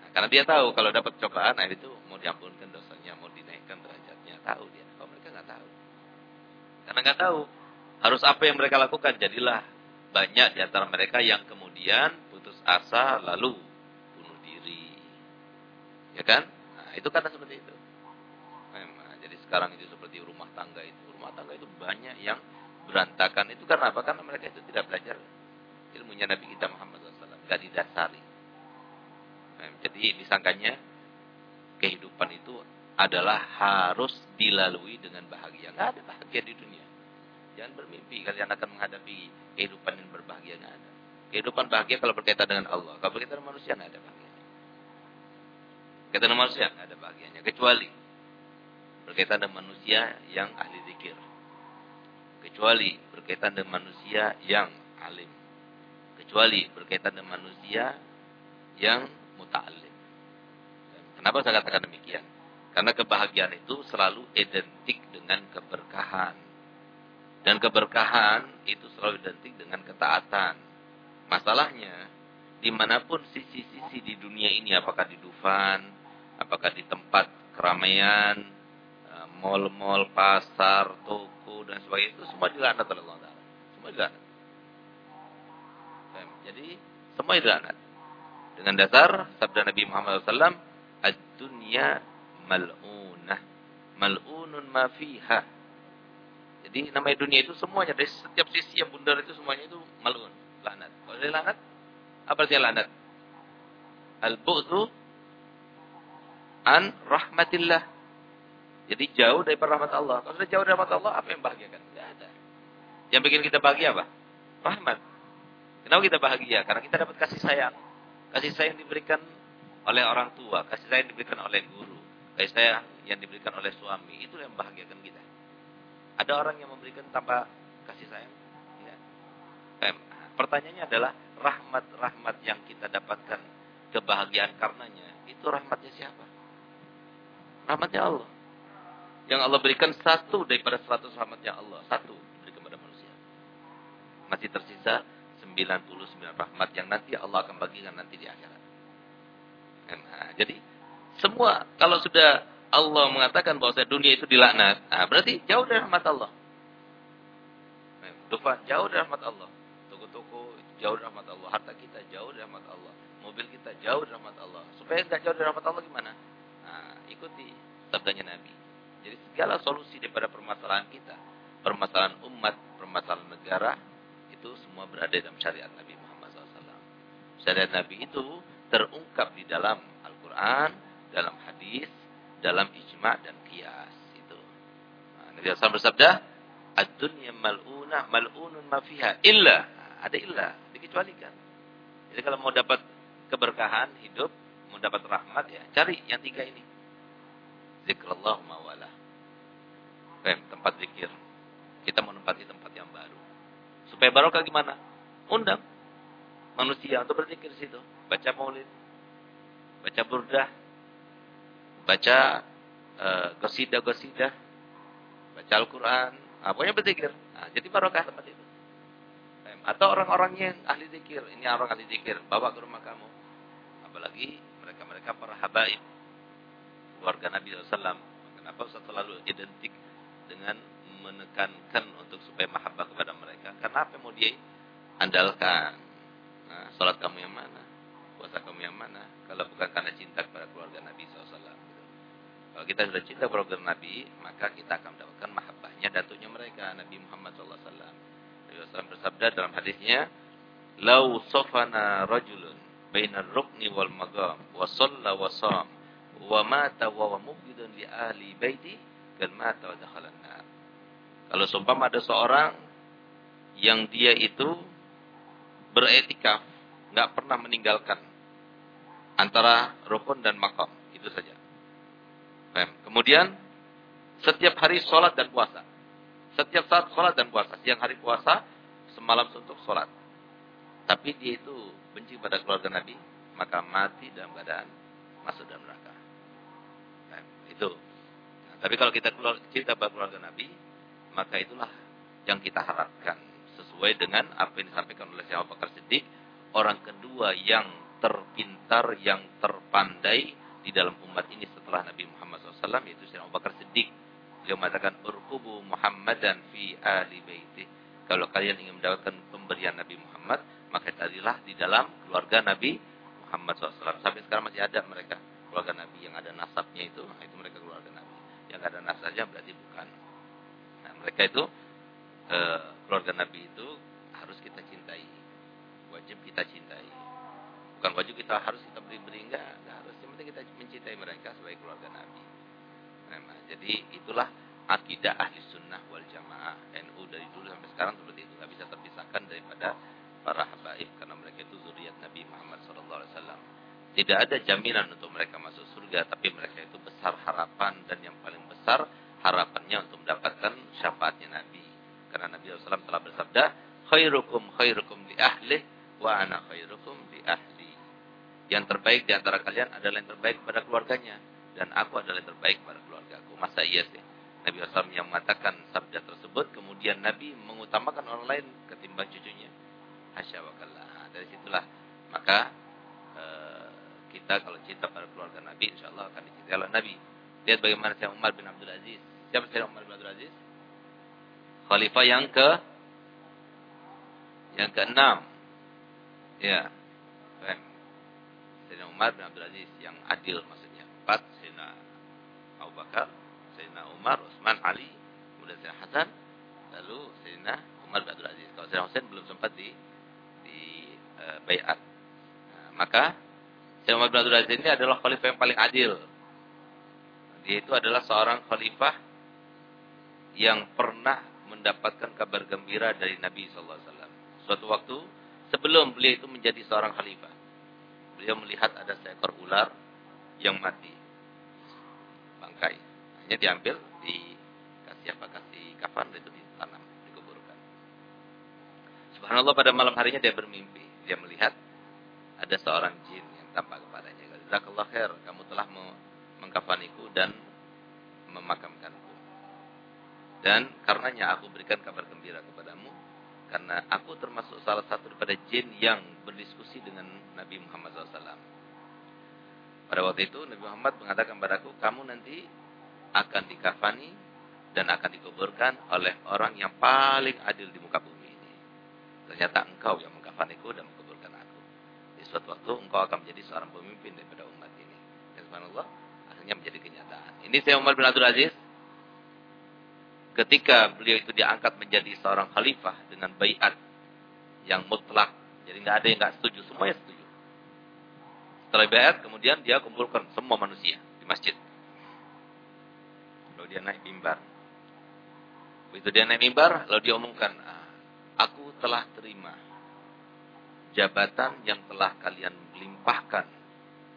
Nah, karena dia tahu kalau dapat cobaan, nah itu mau diampunkan dosanya, mau dinaikkan derajatnya. Tahu dia. Kalau mereka nggak tahu. Karena nggak tahu. Harus apa yang mereka lakukan. Jadilah banyak di antara mereka yang kemudian putus asa lalu bunuh diri. Ya kan? Nah, itu karena seperti itu. Nah, jadi sekarang itu seperti rumah tangga itu. Rumah tangga itu banyak yang berantakan itu karena apa? Karena mereka itu tidak belajar ilmunya Nabi kita Muhammad SAW. Tidak didasari. Nah, jadi disangkanya kehidupan itu adalah harus dilalui dengan bahagia. Nggak ada bahagia di dunia. Jangan bermimpi kalian akan menghadapi kehidupan yang berbahagia. Nggak ada. Kehidupan bahagia kalau berkaitan dengan Allah. Kalau berkaitan dengan manusia nggak ada bahagia. Berkaitan dengan manusia nggak ada bahagianya. Kecuali berkaitan dengan manusia yang ahli zikir kecuali berkaitan dengan manusia yang alim. Kecuali berkaitan dengan manusia yang muta'alim kenapa saya katakan demikian? Karena kebahagiaan itu selalu identik dengan keberkahan. Dan keberkahan itu selalu identik dengan ketaatan. Masalahnya di mana pun sisi-sisi di dunia ini apakah di Dufan apakah di tempat keramaian mal-mal pasar toko dan sebagainya itu semua dilaknat oleh Allah Taala. Semua dilaknat. Jadi semua dilaknat. Dengan dasar sabda Nabi Muhammad SAW, Ad-dunya mal'unah. Mal'unun ma fiha. Jadi namanya dunia itu semuanya, dari setiap sisi yang bundar itu semuanya itu mal'un. Lanat. Kalau dari lanat, apa artinya lanat? Al-bu'du an rahmatillah. Jadi jauh dari rahmat Allah. Kalau sudah jauh dari rahmat Allah, apa yang bahagiakan? Tidak ada. Yang bikin kita bahagia apa? Rahmat. Kenapa kita bahagia? Karena kita dapat kasih sayang. Kasih sayang diberikan oleh orang tua. Kasih sayang diberikan oleh guru. Kasih sayang yang diberikan oleh suami. Itu yang membahagiakan kita. Ada orang yang memberikan tanpa kasih sayang? Pertanyaannya adalah rahmat-rahmat yang kita dapatkan kebahagiaan karenanya. Itu rahmatnya siapa? Rahmatnya Allah. Yang Allah berikan satu daripada seratus rahmatnya Allah. Satu diberikan kepada manusia. Masih tersisa 99 rahmat yang nanti Allah akan bagikan nanti di akhirat. Nah, jadi semua kalau sudah Allah mengatakan bahwa dunia itu dilaknat, nah, berarti jauh dari rahmat Allah. Dufan jauh dari rahmat Allah. Toko-toko jauh dari rahmat Allah. Harta kita jauh dari rahmat Allah. Mobil kita jauh dari rahmat Allah. Supaya nggak jauh dari rahmat Allah gimana? Nah, ikuti sabdanya Nabi. Jadi segala solusi daripada permasalahan kita, permasalahan umat, permasalahan negara, itu semua berada dalam syariat Nabi Muhammad SAW. Syariat Nabi itu terungkap di dalam Al-Quran, dalam hadis, dalam ijma' dan kias. Itu. Nah, Nabi SAW bersabda, Ad-dunya mal'una mal'unun mafiha. Illa. Nah, ada illa. Dikecualikan. Jadi kalau mau dapat keberkahan hidup, mau dapat rahmat ya, cari yang tiga ini zikrullah mawala. Fem, tempat zikir. Kita menempati tempat yang baru. Supaya barokah gimana? Undang manusia untuk berzikir situ. Baca maulid. Baca burdah. Baca uh, gosida-gosida. Baca Al-Quran. Nah, pokoknya berzikir. Nah, jadi barokah tempat itu. Atau orang-orangnya yang ahli zikir. Ini orang ahli zikir. Bawa ke rumah kamu. Apalagi mereka-mereka para habaib keluarga Nabi SAW. Kenapa Ustaz selalu identik dengan menekankan untuk supaya mahabbah kepada mereka? Karena apa mau dia andalkan? Nah, sholat kamu yang mana? Puasa kamu yang mana? Kalau bukan karena cinta kepada keluarga Nabi SAW. Gitu. Kalau kita sudah cinta kepada keluarga Nabi, maka kita akan mendapatkan mahabbahnya datunya mereka, Nabi Muhammad SAW. Nabi SAW bersabda dalam hadisnya, Lau sofana rajulun bainar rukni wal magam wa salla wa mata wa mubghidun li ahli baiti kan mata wa dakhala nar. Kalau seumpama ada seorang yang dia itu beretikaf, nggak pernah meninggalkan antara rukun dan makam, itu saja. Kemudian setiap hari sholat dan puasa. Setiap saat sholat dan puasa. Siang hari puasa, semalam suntuk sholat. Tapi dia itu benci pada keluarga Nabi, maka mati dalam keadaan masuk dalam neraka. Itu. Nah, tapi kalau kita keluar, pada keluarga Nabi, maka itulah yang kita harapkan sesuai dengan apa yang disampaikan oleh Abu Bakar Siddiq, orang kedua yang terpintar, yang terpandai di dalam umat ini setelah Nabi Muhammad SAW yaitu Abu Bakar Siddiq. Dia mengatakan urkubu Muhammadan fi ahli baiti. Kalau kalian ingin mendapatkan pemberian Nabi Muhammad, maka tadilah di dalam keluarga Nabi Muhammad SAW. Sampai sekarang masih ada mereka keluarga Nabi yang ada nasabnya itu, nah, itu mereka keluarga Nabi. Yang ada nasabnya berarti bukan. Nah, mereka itu e, keluarga Nabi itu harus kita cintai. Wajib kita cintai. Bukan wajib kita harus kita beri-beri enggak, enggak harus. Yang penting kita mencintai mereka sebagai keluarga Nabi. Nah, jadi itulah akidah ahli sunnah wal jamaah NU dari dulu sampai sekarang seperti itu nggak bisa terpisahkan daripada para habaib karena mereka itu zuriat Nabi Muhammad SAW. Tidak ada jaminan untuk mereka masuk surga, tapi mereka itu besar harapan dan yang paling besar harapannya untuk mendapatkan syafaatnya Nabi. Karena Nabi SAW telah bersabda, khairukum khairukum li ahli wa ana khairukum li ahli. Yang terbaik di antara kalian adalah yang terbaik pada keluarganya dan aku adalah yang terbaik pada keluargaku. Masa iya sih? Nabi SAW yang mengatakan sabda tersebut, kemudian Nabi mengutamakan orang lain ketimbang cucunya. Wa Dari situlah maka kita kalau cinta pada keluarga Nabi, insya Allah akan dicintai oleh Nabi. Lihat bagaimana Syekh Umar bin Abdul Aziz. Siapa Syekh Umar bin Abdul Aziz? Khalifah yang ke yang keenam. Ya. Umar bin Abdul Aziz yang adil maksudnya. Empat Sayyidina Abu Bakar, Sayyidina Umar, Utsman, Ali, kemudian Sayyidina Hasan, lalu Sayyidina Umar bin Abdul Aziz. Kalau Sayyidina Husain belum sempat di di uh, bayat. Nah, maka Sayyidina Umar bin Abdul Aziz ini adalah khalifah yang paling adil. Dia itu adalah seorang khalifah yang pernah mendapatkan kabar gembira dari Nabi wasallam. Suatu waktu sebelum beliau itu menjadi seorang khalifah. Beliau melihat ada seekor ular yang mati. Bangkai. Hanya diambil, dikasih apa? Kasih kafan, itu ditanam, dikuburkan. Subhanallah pada malam harinya dia bermimpi. Dia melihat ada seorang jin tampak kepadanya. Jazakallah khair, kamu telah mengkafaniku dan memakamkanku. Dan karenanya aku berikan kabar gembira kepadamu karena aku termasuk salah satu daripada jin yang berdiskusi dengan Nabi Muhammad SAW. Pada waktu itu Nabi Muhammad mengatakan padaku, kamu nanti akan dikafani dan akan dikuburkan oleh orang yang paling adil di muka bumi ini. Ternyata engkau yang mengkafaniku dan suatu waktu engkau akan menjadi seorang pemimpin daripada umat ini. Dan subhanallah, akhirnya menjadi kenyataan. Ini saya Umar bin Abdul Aziz ketika beliau itu diangkat menjadi seorang khalifah dengan bayat yang mutlak. Jadi nggak ada yang nggak setuju, semuanya setuju. Setelah bayat, kemudian dia kumpulkan semua manusia di masjid. Lalu dia naik mimbar. Begitu dia naik mimbar, lalu dia umumkan, ah, aku telah terima jabatan yang telah kalian limpahkan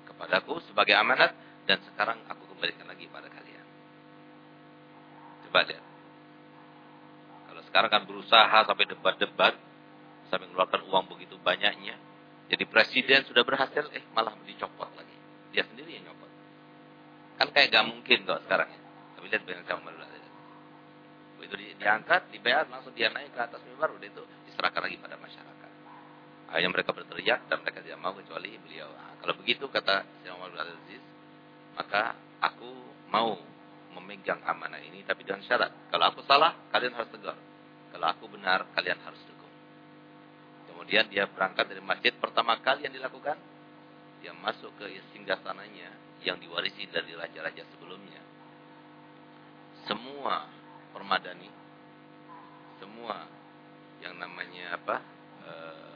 kepadaku sebagai amanat dan sekarang aku kembalikan lagi pada kalian. Coba lihat. Sekarang kan berusaha sampai debat-debat, sampai mengeluarkan uang begitu banyaknya. Jadi presiden sudah berhasil, eh malah dicopot lagi. Dia sendiri yang nyopot. Kan kayak gak mungkin kok sekarang ya. Tapi lihat dengan sama Begitu di, diangkat, dibayar, langsung dia naik ke atas mimbar, udah itu diserahkan lagi pada masyarakat. Akhirnya mereka berteriak dan mereka tidak mau kecuali beliau. Nah, kalau begitu kata Syekh Umar maka aku mau memegang amanah ini tapi dengan syarat. Kalau aku salah, kalian harus tegar. Kalau aku benar, kalian harus dukung. Kemudian dia berangkat dari masjid. Pertama kali yang dilakukan, dia masuk ke singgasananya yang diwarisi dari raja-raja sebelumnya. Semua permadani, semua yang namanya apa, eh,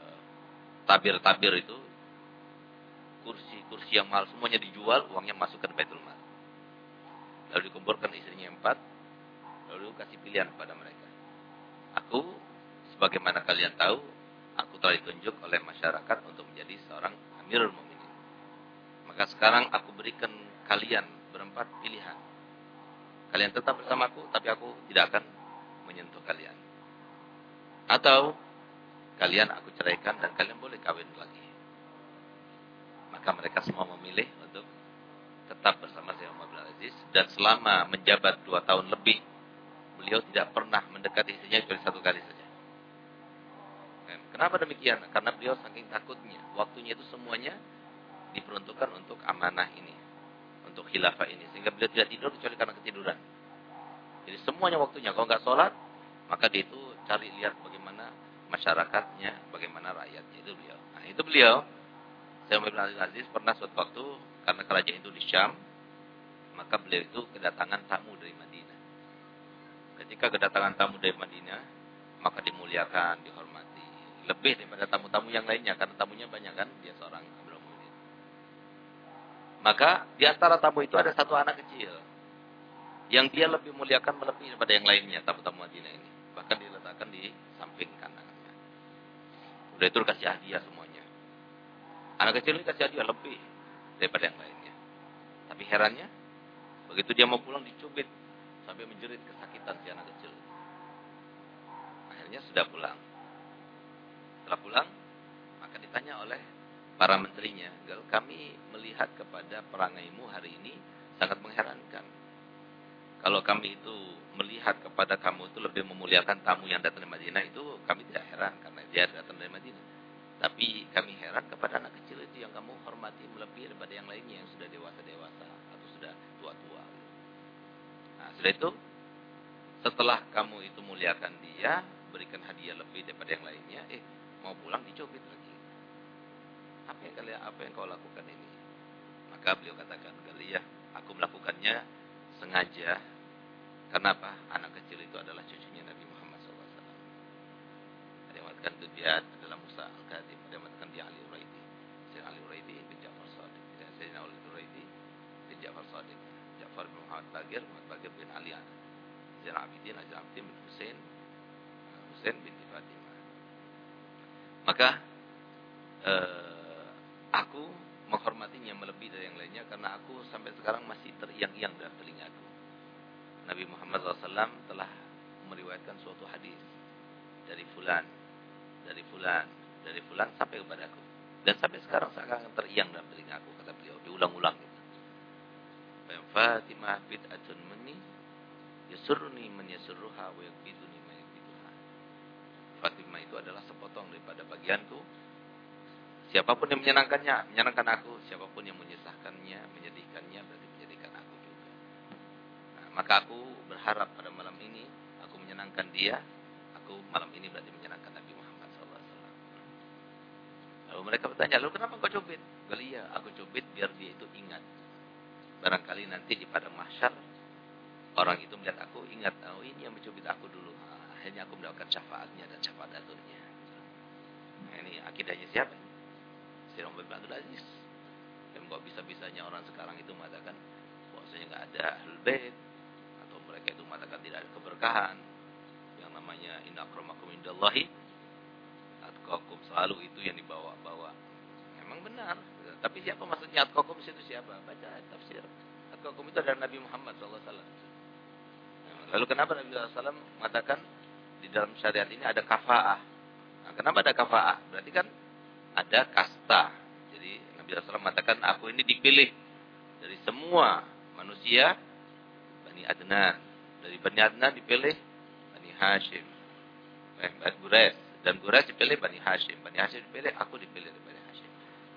tabir-tabir itu, kursi-kursi yang mahal semuanya dijual, uangnya masuk ke Baitul Mal. Lalu dikumpulkan istrinya empat, lalu kasih pilihan pada mereka. Aku, sebagaimana kalian tahu, aku telah ditunjuk oleh masyarakat untuk menjadi seorang Amirul Mukminin. Maka sekarang aku berikan kalian berempat pilihan. Kalian tetap bersamaku, tapi aku tidak akan menyentuh kalian. Atau kalian aku ceraikan dan kalian boleh kawin lagi. Maka mereka semua memilih untuk tetap bersama Sayyidina Umar bin Aziz dan selama menjabat dua tahun lebih beliau tidak pernah mendekati istrinya kecuali satu kali saja. Kenapa demikian? Karena beliau saking takutnya. Waktunya itu semuanya diperuntukkan untuk amanah ini. Untuk khilafah ini. Sehingga beliau tidak tidur kecuali karena ketiduran. Jadi semuanya waktunya. Kalau nggak sholat, maka dia itu cari lihat bagaimana masyarakatnya, bagaimana rakyatnya. Itu beliau. Nah itu beliau. Saya bin Aziz pernah suatu waktu, karena kerajaan itu di Syam, maka beliau itu kedatangan tamu dari Madinah ketika kedatangan tamu dari Madinah, maka dimuliakan, dihormati. Lebih daripada tamu-tamu yang lainnya, karena tamunya banyak kan, dia seorang Mukminin. Maka di antara tamu itu ada satu anak kecil yang dia lebih muliakan melebihi daripada yang lainnya, tamu-tamu Madinah ini. Bahkan diletakkan di samping kanannya. Udah itu kasih hadiah semuanya. Anak kecil ini kasih hadiah lebih daripada yang lainnya. Tapi herannya, begitu dia mau pulang dicubit sampai menjerit kesakitan si anak kecil. Akhirnya sudah pulang. Setelah pulang, maka ditanya oleh para menterinya, kami melihat kepada perangaimu hari ini sangat mengherankan. Kalau kami itu melihat kepada kamu itu lebih memuliakan tamu yang datang dari Madinah itu kami tidak heran karena dia datang dari Madinah. Tapi kami heran kepada anak kecil itu yang kamu hormati melebihi daripada yang lainnya yang sudah dewasa-dewasa atau sudah tua-tua. Nah, sudah itu setelah kamu itu muliakan dia, berikan hadiah lebih daripada yang lainnya, eh mau pulang dicubit lagi. Apa yang kalian apa yang kau lakukan ini? Maka beliau katakan, ya, aku melakukannya sengaja. Kenapa? Anak kecil itu adalah cucunya Nabi Muhammad SAW. Ada yang itu dia adalah Musa Al-Qadim. Ada yang mengatakan dia Ali Uraidi. Saya Ali Uraidi bin Ja'far Sadiq. Saya Ali Uraidi bin Ja'far Sadiq. Ja'far bin Muhammad Bagir, Muhammad Bagir bin Ali. Zain Abidin, Zain Abidin bin Hussein. Hussein bin Fatimah. Maka eh, aku menghormatinya melebihi dari yang lainnya karena aku sampai sekarang masih teriang-iang dalam telingaku. Nabi Muhammad SAW telah meriwayatkan suatu hadis dari fulan, dari fulan, dari fulan sampai kepadaku. Dan sampai sekarang akan teriang dalam telingaku kata beliau diulang-ulang gitu. Fatimah bid'atun minni yasurni man yasurruha wa yakbiduni man yakbiduha. Fatimah itu adalah sepotong daripada bagianku Siapa pun yang menyenangkannya, menyenangkan aku. Siapa pun yang menyesahkannya, menyedihkannya, berarti menyedihkan aku juga. Nah, maka aku berharap pada malam ini, aku menyenangkan dia. Aku malam ini berarti menyenangkan Nabi Muhammad SAW. Lalu mereka bertanya, lalu kenapa kau cubit? Gali iya, aku cubit biar dia itu ingat. Barangkali nanti di padang mahsyar, orang itu melihat aku, ingat, oh ini yang mencubit aku dulu. Akhirnya aku mendapatkan syafaatnya dan syafaat datunnya. Nah, ini akidahnya siapa? Sayyidina Umar bin Abdul Aziz. Dan kok bisa-bisanya orang sekarang itu mengatakan bahwasanya nggak ada ahlul atau mereka itu mengatakan tidak ada keberkahan. Yang namanya inna akramakum indallahi atqakum selalu itu yang dibawa-bawa. Memang benar. Tapi siapa maksudnya atqakum itu siapa? Baca tafsir. Atqakum itu adalah Nabi Muhammad SAW. Lalu kenapa Nabi SAW mengatakan di dalam syariat ini ada kafaah? Nah, kenapa ada kafaah? Berarti kan ada kasta. Jadi Nabi SAW mengatakan, aku ini dipilih dari semua manusia, Bani Adnan. Dari Bani Adnan dipilih Bani Hashim. Eh, Bani Gures. Dan Gures dipilih Bani Hashim. Bani Hashim dipilih, aku dipilih dari Bani Hashim.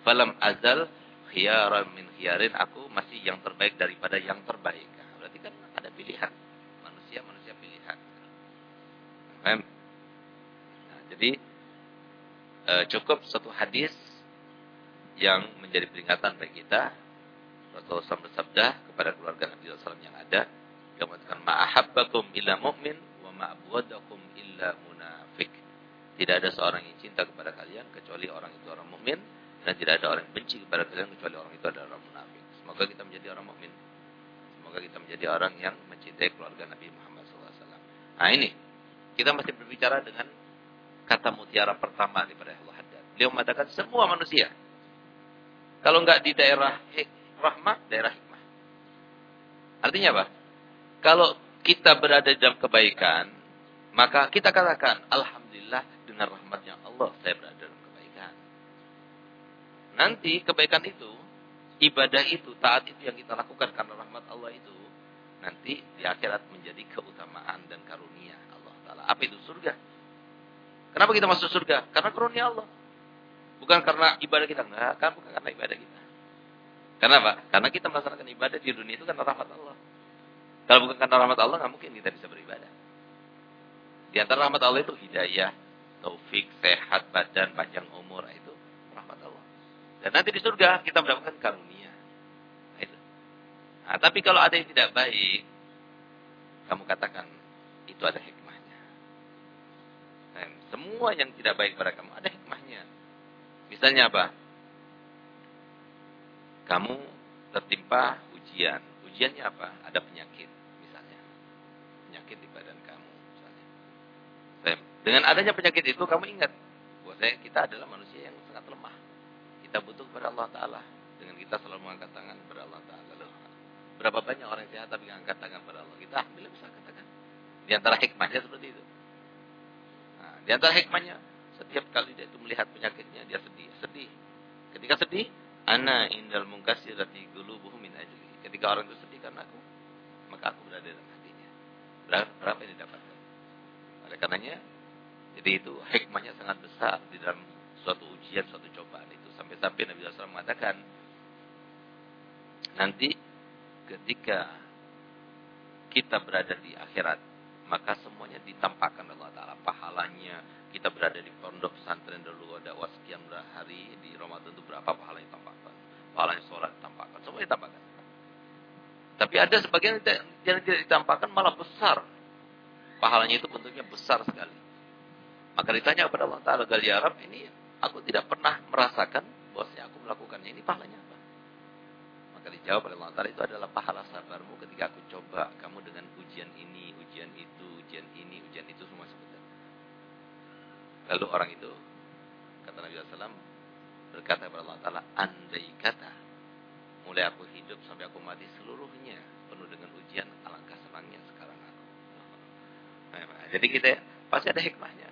Falam azal khiyaran min khiyarin. Aku masih yang terbaik daripada yang terbaik. Nah, berarti kan ada pilihan. Manusia-manusia pilihan. Nah, jadi e, cukup satu hadis yang menjadi peringatan bagi kita. Rasulullah SAW bersabda kepada keluarga Nabi SAW yang ada, yang mengatakan ma'ahabbakum illa mu'min wa ma'abwadakum illa munafik. Tidak ada seorang yang cinta kepada kalian kecuali orang itu orang mukmin dan tidak ada orang yang benci kepada kalian kecuali orang itu adalah orang munafik. Semoga kita menjadi orang mukmin. Semoga kita menjadi orang yang mencintai keluarga Nabi Muhammad SAW. Nah ini kita masih berbicara dengan kata mutiara pertama daripada Allah Haddad. Beliau mengatakan semua manusia. Kalau enggak di daerah rahmah, daerah hikmah. Artinya apa? Kalau kita berada dalam kebaikan, maka kita katakan, Alhamdulillah dengan rahmatnya Allah, saya berada dalam kebaikan. Nanti kebaikan itu, ibadah itu, taat itu yang kita lakukan karena rahmat Allah itu, nanti di akhirat menjadi keutamaan dan karunia Allah Ta'ala. Apa itu? Surga. Kenapa kita masuk surga? Karena karunia Allah. Bukan karena ibadah kita. Enggak, kan bukan karena ibadah kita. Kenapa? Karena kita melaksanakan ibadah di dunia itu karena rahmat Allah. Kalau bukan karena rahmat Allah, nggak mungkin kita bisa beribadah. Di antara rahmat Allah itu hidayah, taufik, sehat, badan, panjang umur. Nah, itu rahmat Allah. Dan nanti di surga kita mendapatkan karunia. Nah, itu. Nah, tapi kalau ada yang tidak baik, kamu katakan, itu ada hikmah. Semua yang tidak baik pada kamu ada hikmahnya. Misalnya apa? Kamu tertimpa ujian. Ujiannya apa? Ada penyakit misalnya. Penyakit di badan kamu misalnya. Dengan adanya penyakit itu kamu ingat bahwa saya kita adalah manusia yang sangat lemah. Kita butuh kepada Allah Taala. Dengan kita selalu mengangkat tangan kepada Allah Taala. Berapa banyak orang sehat tapi mengangkat tangan kepada Allah? Kita alhamdulillah bisa katakan. Di antara hikmahnya seperti itu. Di antara hikmahnya, setiap kali dia itu melihat penyakitnya, dia sedih. Sedih. Ketika sedih, ana indal mungkasirati gulubuhum min ajli. Ketika orang itu sedih karena aku, maka aku berada dalam hatinya. Berapa yang didapatkan? Oleh karenanya, jadi itu hikmahnya sangat besar di dalam suatu ujian, suatu cobaan itu. Sampai-sampai Nabi SAW mengatakan, nanti ketika kita berada di akhirat, maka semuanya ditampakkan Allah Ta'ala pahalanya kita berada di pondok pesantren dulu ada sekian hari di Ramadan itu berapa pahala yang tampakkan pahalanya sholat tampakkan, semua ditampakkan. Tapi ada sebagian yang tidak ditampakkan malah besar. Pahalanya itu bentuknya besar sekali. Maka ditanya kepada Allah Ta'ala, Arab ini aku tidak pernah merasakan bahwasanya aku melakukannya. Ini pahalanya? Maka dijawab oleh Allah Ta'ala itu adalah pahala sabarmu ketika aku coba kamu dengan ujian ini, ujian itu, ujian ini, ujian itu semua sebenarnya. Lalu orang itu, kata Nabi SAW, berkata kepada Allah Ta'ala, andai kata, mulai aku hidup sampai aku mati seluruhnya penuh dengan ujian, alangkah senangnya sekarang aku. Nah, jadi kita pasti ada hikmahnya.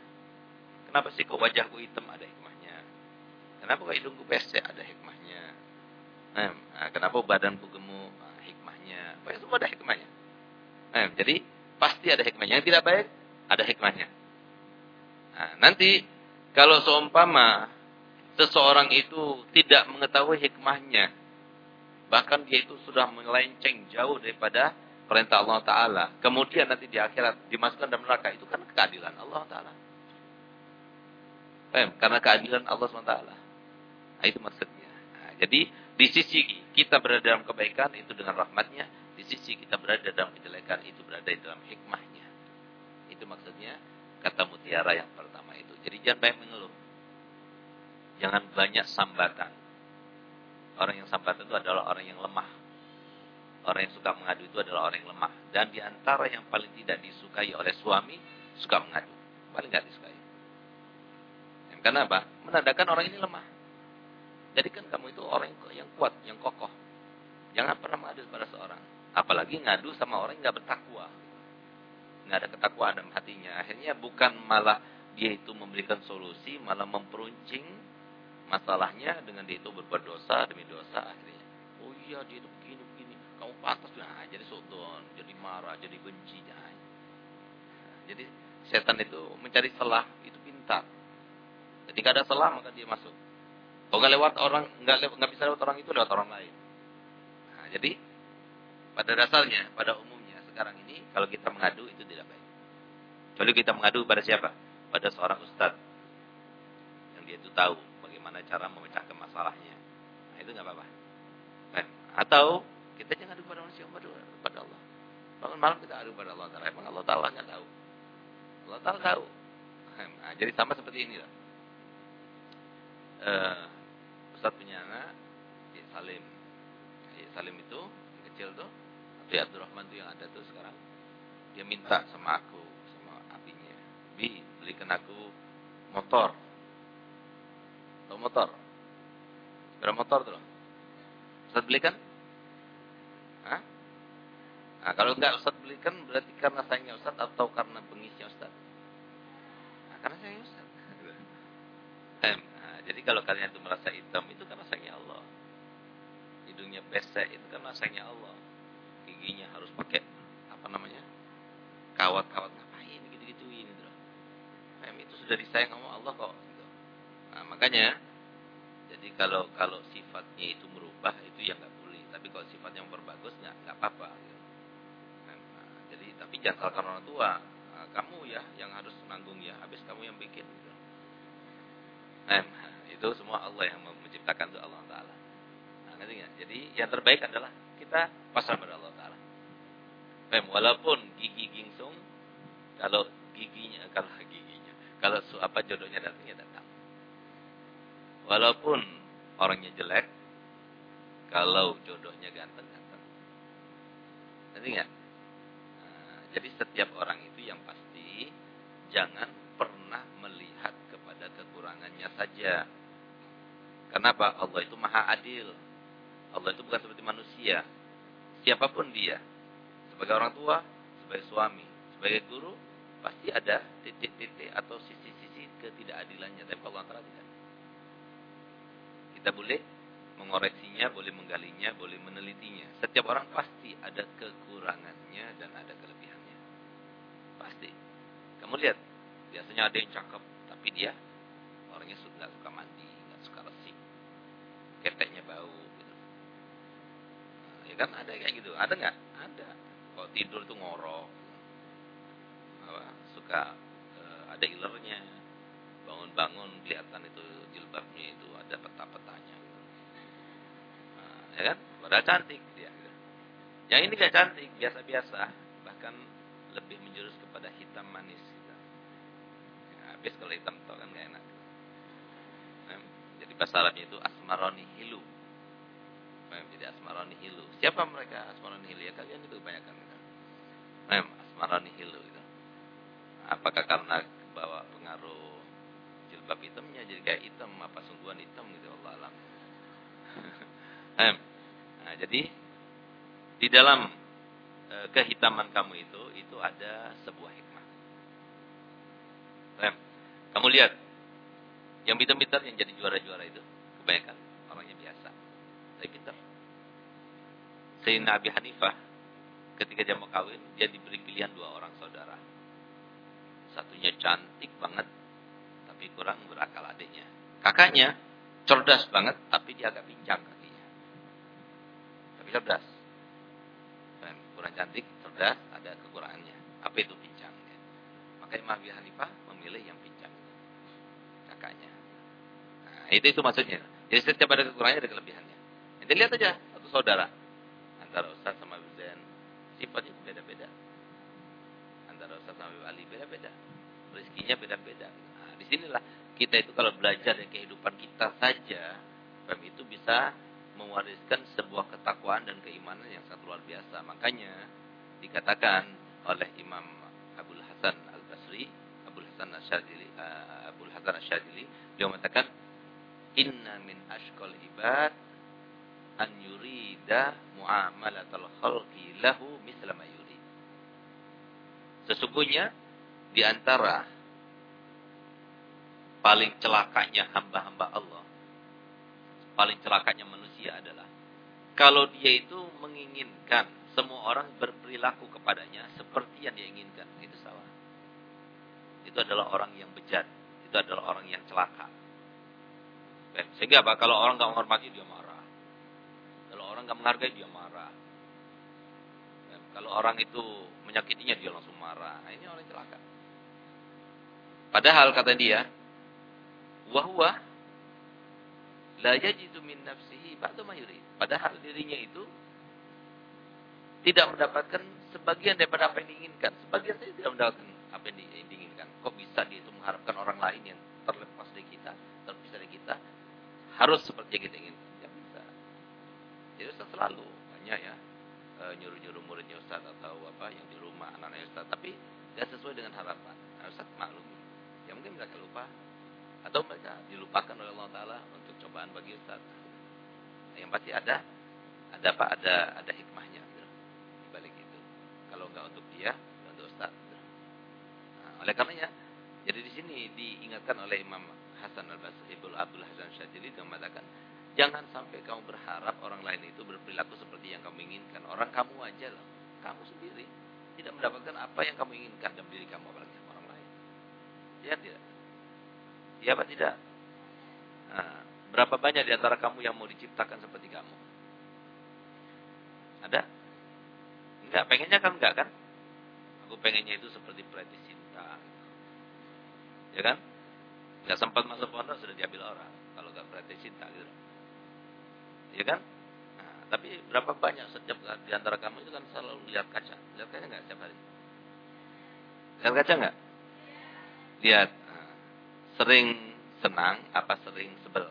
Kenapa sih kok wajahku hitam ada hikmahnya? Kenapa kok hidungku pesek ada hikmahnya? Nah, kenapa badanku gemuk? Nah, hikmahnya. Pokoknya semua ada hikmahnya. Nah, jadi pasti ada hikmahnya. Yang tidak baik ada hikmahnya. Nah, nanti kalau seumpama seseorang itu tidak mengetahui hikmahnya, bahkan dia itu sudah melenceng jauh daripada perintah Allah Ta'ala. Kemudian nanti di akhirat dimasukkan dalam neraka. Itu kan keadilan Allah Ta'ala. Karena keadilan Allah SWT. Nah, itu maksudnya. Nah, jadi di sisi kita berada dalam kebaikan itu dengan rahmatnya. Di sisi kita berada dalam kejelekan itu berada dalam hikmahnya. Itu maksudnya kata mutiara yang pertama itu. Jadi jangan banyak mengeluh. Jangan banyak sambatan. Orang yang sambatan itu adalah orang yang lemah. Orang yang suka mengadu itu adalah orang yang lemah. Dan di antara yang paling tidak disukai oleh suami, suka mengadu. Paling tidak disukai. Karena apa? Menandakan orang ini lemah. Jadi kan kamu itu orang yang kuat, yang kokoh. Jangan pernah mengadu pada seorang. Apalagi ngadu sama orang yang nggak bertakwa. Nggak ada ketakwaan dalam hatinya. Akhirnya bukan malah dia itu memberikan solusi, malah memperuncing masalahnya dengan dia itu berbuat dosa demi dosa akhirnya. Oh iya dia itu begini begini. Kamu pantas nah, jadi sodon, jadi marah, jadi benci. Nah, jadi setan itu mencari celah itu pintar. Ketika ada celah maka dia masuk. Kalau nggak lewat orang, nggak nggak bisa lewat orang itu lewat orang lain. Nah, jadi pada dasarnya, pada umumnya sekarang ini kalau kita mengadu itu tidak baik. Kecuali kita mengadu pada siapa? Pada seorang ustadz yang dia itu tahu bagaimana cara memecahkan masalahnya. Nah itu nggak apa-apa. Nah, atau kita jangan adu pada manusia, pada Allah. Bangun malam kita adu pada Allah Taala. Emang Allah Taala nggak tahu. Allah Taala tahu. Nah, jadi sama seperti ini lah uh, Ustaz punya anak Ki Salim. Ki Salim itu yang kecil tuh Abi Abdurrahman tuh yang ada tuh sekarang. Dia minta sama aku sama abinya Bi belikan aku motor. Atau motor? Berapa motor tuh Ustaz belikan? Hah? Nah, kalau enggak Ustaz belikan berarti karena sayangnya Ustaz atau karena bengisnya Ustaz nah, karena sayangnya Ustaz jadi kalau kalian itu merasa hitam itu kan rasanya Allah. Hidungnya pesek itu kan rasanya Allah. Giginya harus pakai apa namanya? Kawat-kawat ngapain gitu-gituin gitu loh. Itu sudah disayang sama Allah kok gitu. Nah, makanya jadi kalau kalau sifatnya itu merubah itu ya nggak boleh. Tapi kalau sifatnya berbagus nggak nggak apa-apa. Gitu. Nah, jadi tapi jangan salahkan orang tua. Nah, kamu ya yang harus nanggung ya. Habis kamu yang bikin. Gitu. Nah, itu semua Allah yang menciptakan itu Allah Taala. Nah, Jadi yang terbaik adalah kita pasrah pada Allah Taala. Walaupun gigi gingsung, kalau giginya, kalau giginya, kalau apa jodohnya datangnya datang. Walaupun orangnya jelek, kalau jodohnya ganteng-ganteng. Nanti nggak? Nah, jadi setiap orang itu yang pasti jangan pernah melihat kepada kekurangannya saja. Kenapa? Allah itu maha adil. Allah itu bukan seperti manusia. Siapa pun dia. Sebagai orang tua, sebagai suami, sebagai guru, pasti ada titik-titik atau sisi-sisi ketidakadilannya. Tapi Allah Ta'ala tidak. Kita boleh mengoreksinya, boleh menggalinya, boleh menelitinya. Setiap orang pasti ada kekurangannya dan ada kelebihannya. Pasti. Kamu lihat, biasanya ada yang cakep, tapi dia orangnya suka, suka bau gitu. Nah, ya kan ada kayak gitu ada nggak ada kalau tidur tuh ngorok apa suka uh, ada ilernya bangun-bangun kelihatan itu jilbabnya itu ada peta-petanya gitu. ya kan? Padahal cantik dia. Gitu. Yang ini gak cantik, biasa-biasa, bahkan lebih menjurus kepada hitam manis. Gitu. Ya, habis kalau hitam tau kan gak enak. Nah, jadi bahasa Arabnya itu asmaroni hilu. Jadi asmaroni hilu. Siapa mereka asmaroni hilu? Ya kalian itu kebanyakan. Gitu. Nah, asmaroni hilu. Gitu. Apakah karena bawa pengaruh jilbab hitamnya jadi kayak hitam apa sungguhan hitam gitu Allah alam. nah, jadi di dalam e, kehitaman kamu itu itu ada sebuah hikmah. Em, kamu lihat yang pintar-pintar yang jadi juara-juara itu kebanyakan orangnya biasa. Pintar. Sayyidina Abi Hanifah ketika dia mau kawin dia diberi pilihan dua orang saudara Satunya cantik banget, tapi kurang berakal adiknya. Kakaknya cerdas banget, tapi dia agak pincang kakinya. Tapi cerdas. Dan kurang cantik, cerdas, ada kekurangannya. Apa itu pincang? Maka Imam Hanifah memilih yang pincang. Kakaknya. Nah, itu itu maksudnya. Jadi setiap ada kekurangannya ada kelebihannya. Nanti lihat aja satu saudara antara Ustaz sama Zain sifatnya beda-beda antara Ustaz sama Ali beda-beda. Rezekinya beda-beda. Nah, di sinilah kita itu kalau belajar dari kehidupan kita saja, itu bisa mewariskan sebuah ketakwaan dan keimanan yang sangat luar biasa. Makanya dikatakan oleh Imam Abdul Hasan Al Basri, Abdul Hasan Asyadili, uh, eh, Abdul Hasan Asyadili, dia mengatakan, Inna min ashqal ibad an yurida muamalatal khalqi lahu misla ma Sesungguhnya di antara paling celakanya hamba-hamba Allah, paling celakanya manusia adalah kalau dia itu menginginkan semua orang berperilaku kepadanya seperti yang dia inginkan. Itu salah. Itu adalah orang yang bejat. Itu adalah orang yang celaka. Sehingga apa? Kalau orang nggak menghormati dia marah. Kalau orang nggak menghargai dia marah. Kalau orang itu menyakitinya dia langsung marah. Nah, ini orang celaka. Padahal kata dia, wahwa la yajidu min nafsihi ba'da ma Padahal dirinya itu tidak mendapatkan sebagian daripada apa yang diinginkan. Sebagian saja tidak mendapatkan apa yang diinginkan. Kok bisa dia itu mengharapkan orang lain yang terlepas dari kita, terpisah dari kita, harus seperti yang kita ingin. Selalu banyak ya Eh, nyuruh-nyuruh muridnya Ustaz atau apa yang di rumah anak-anaknya Ustaz. Tapi tidak sesuai dengan harapan. Nah, Ustaz maklum ya mungkin mereka lupa. Atau mereka dilupakan oleh Allah Taala untuk cobaan bagi Ustaz. Yang pasti ada ada apa? Ada ada hikmahnya gitu, di balik itu. Kalau enggak untuk dia untuk Ustaz gitu. nah, oleh karenanya jadi di sini diingatkan oleh Imam Hasan al Basri Ibnu Abdul Hasan Syadzili yang mengatakan Jangan sampai kamu berharap orang lain itu berperilaku seperti yang kamu inginkan. Orang kamu aja loh. Kamu sendiri tidak mendapatkan apa yang kamu inginkan dalam diri kamu apalagi orang lain. Ya tidak? Ya apa tidak? Nah, berapa banyak di antara kamu yang mau diciptakan seperti kamu? Ada? Enggak, pengennya kan enggak kan? Aku pengennya itu seperti Preti Sinta. Ya kan? Enggak sempat masuk pondok sudah diambil orang. Kalau enggak Preti Sinta gitu. Ya kan? Nah, tapi berapa banyak setiap di antara kamu itu kan selalu lihat kaca. Lihat kaca nggak setiap hari? Lihat kaca nggak? Lihat. Nah, sering senang apa sering sebel?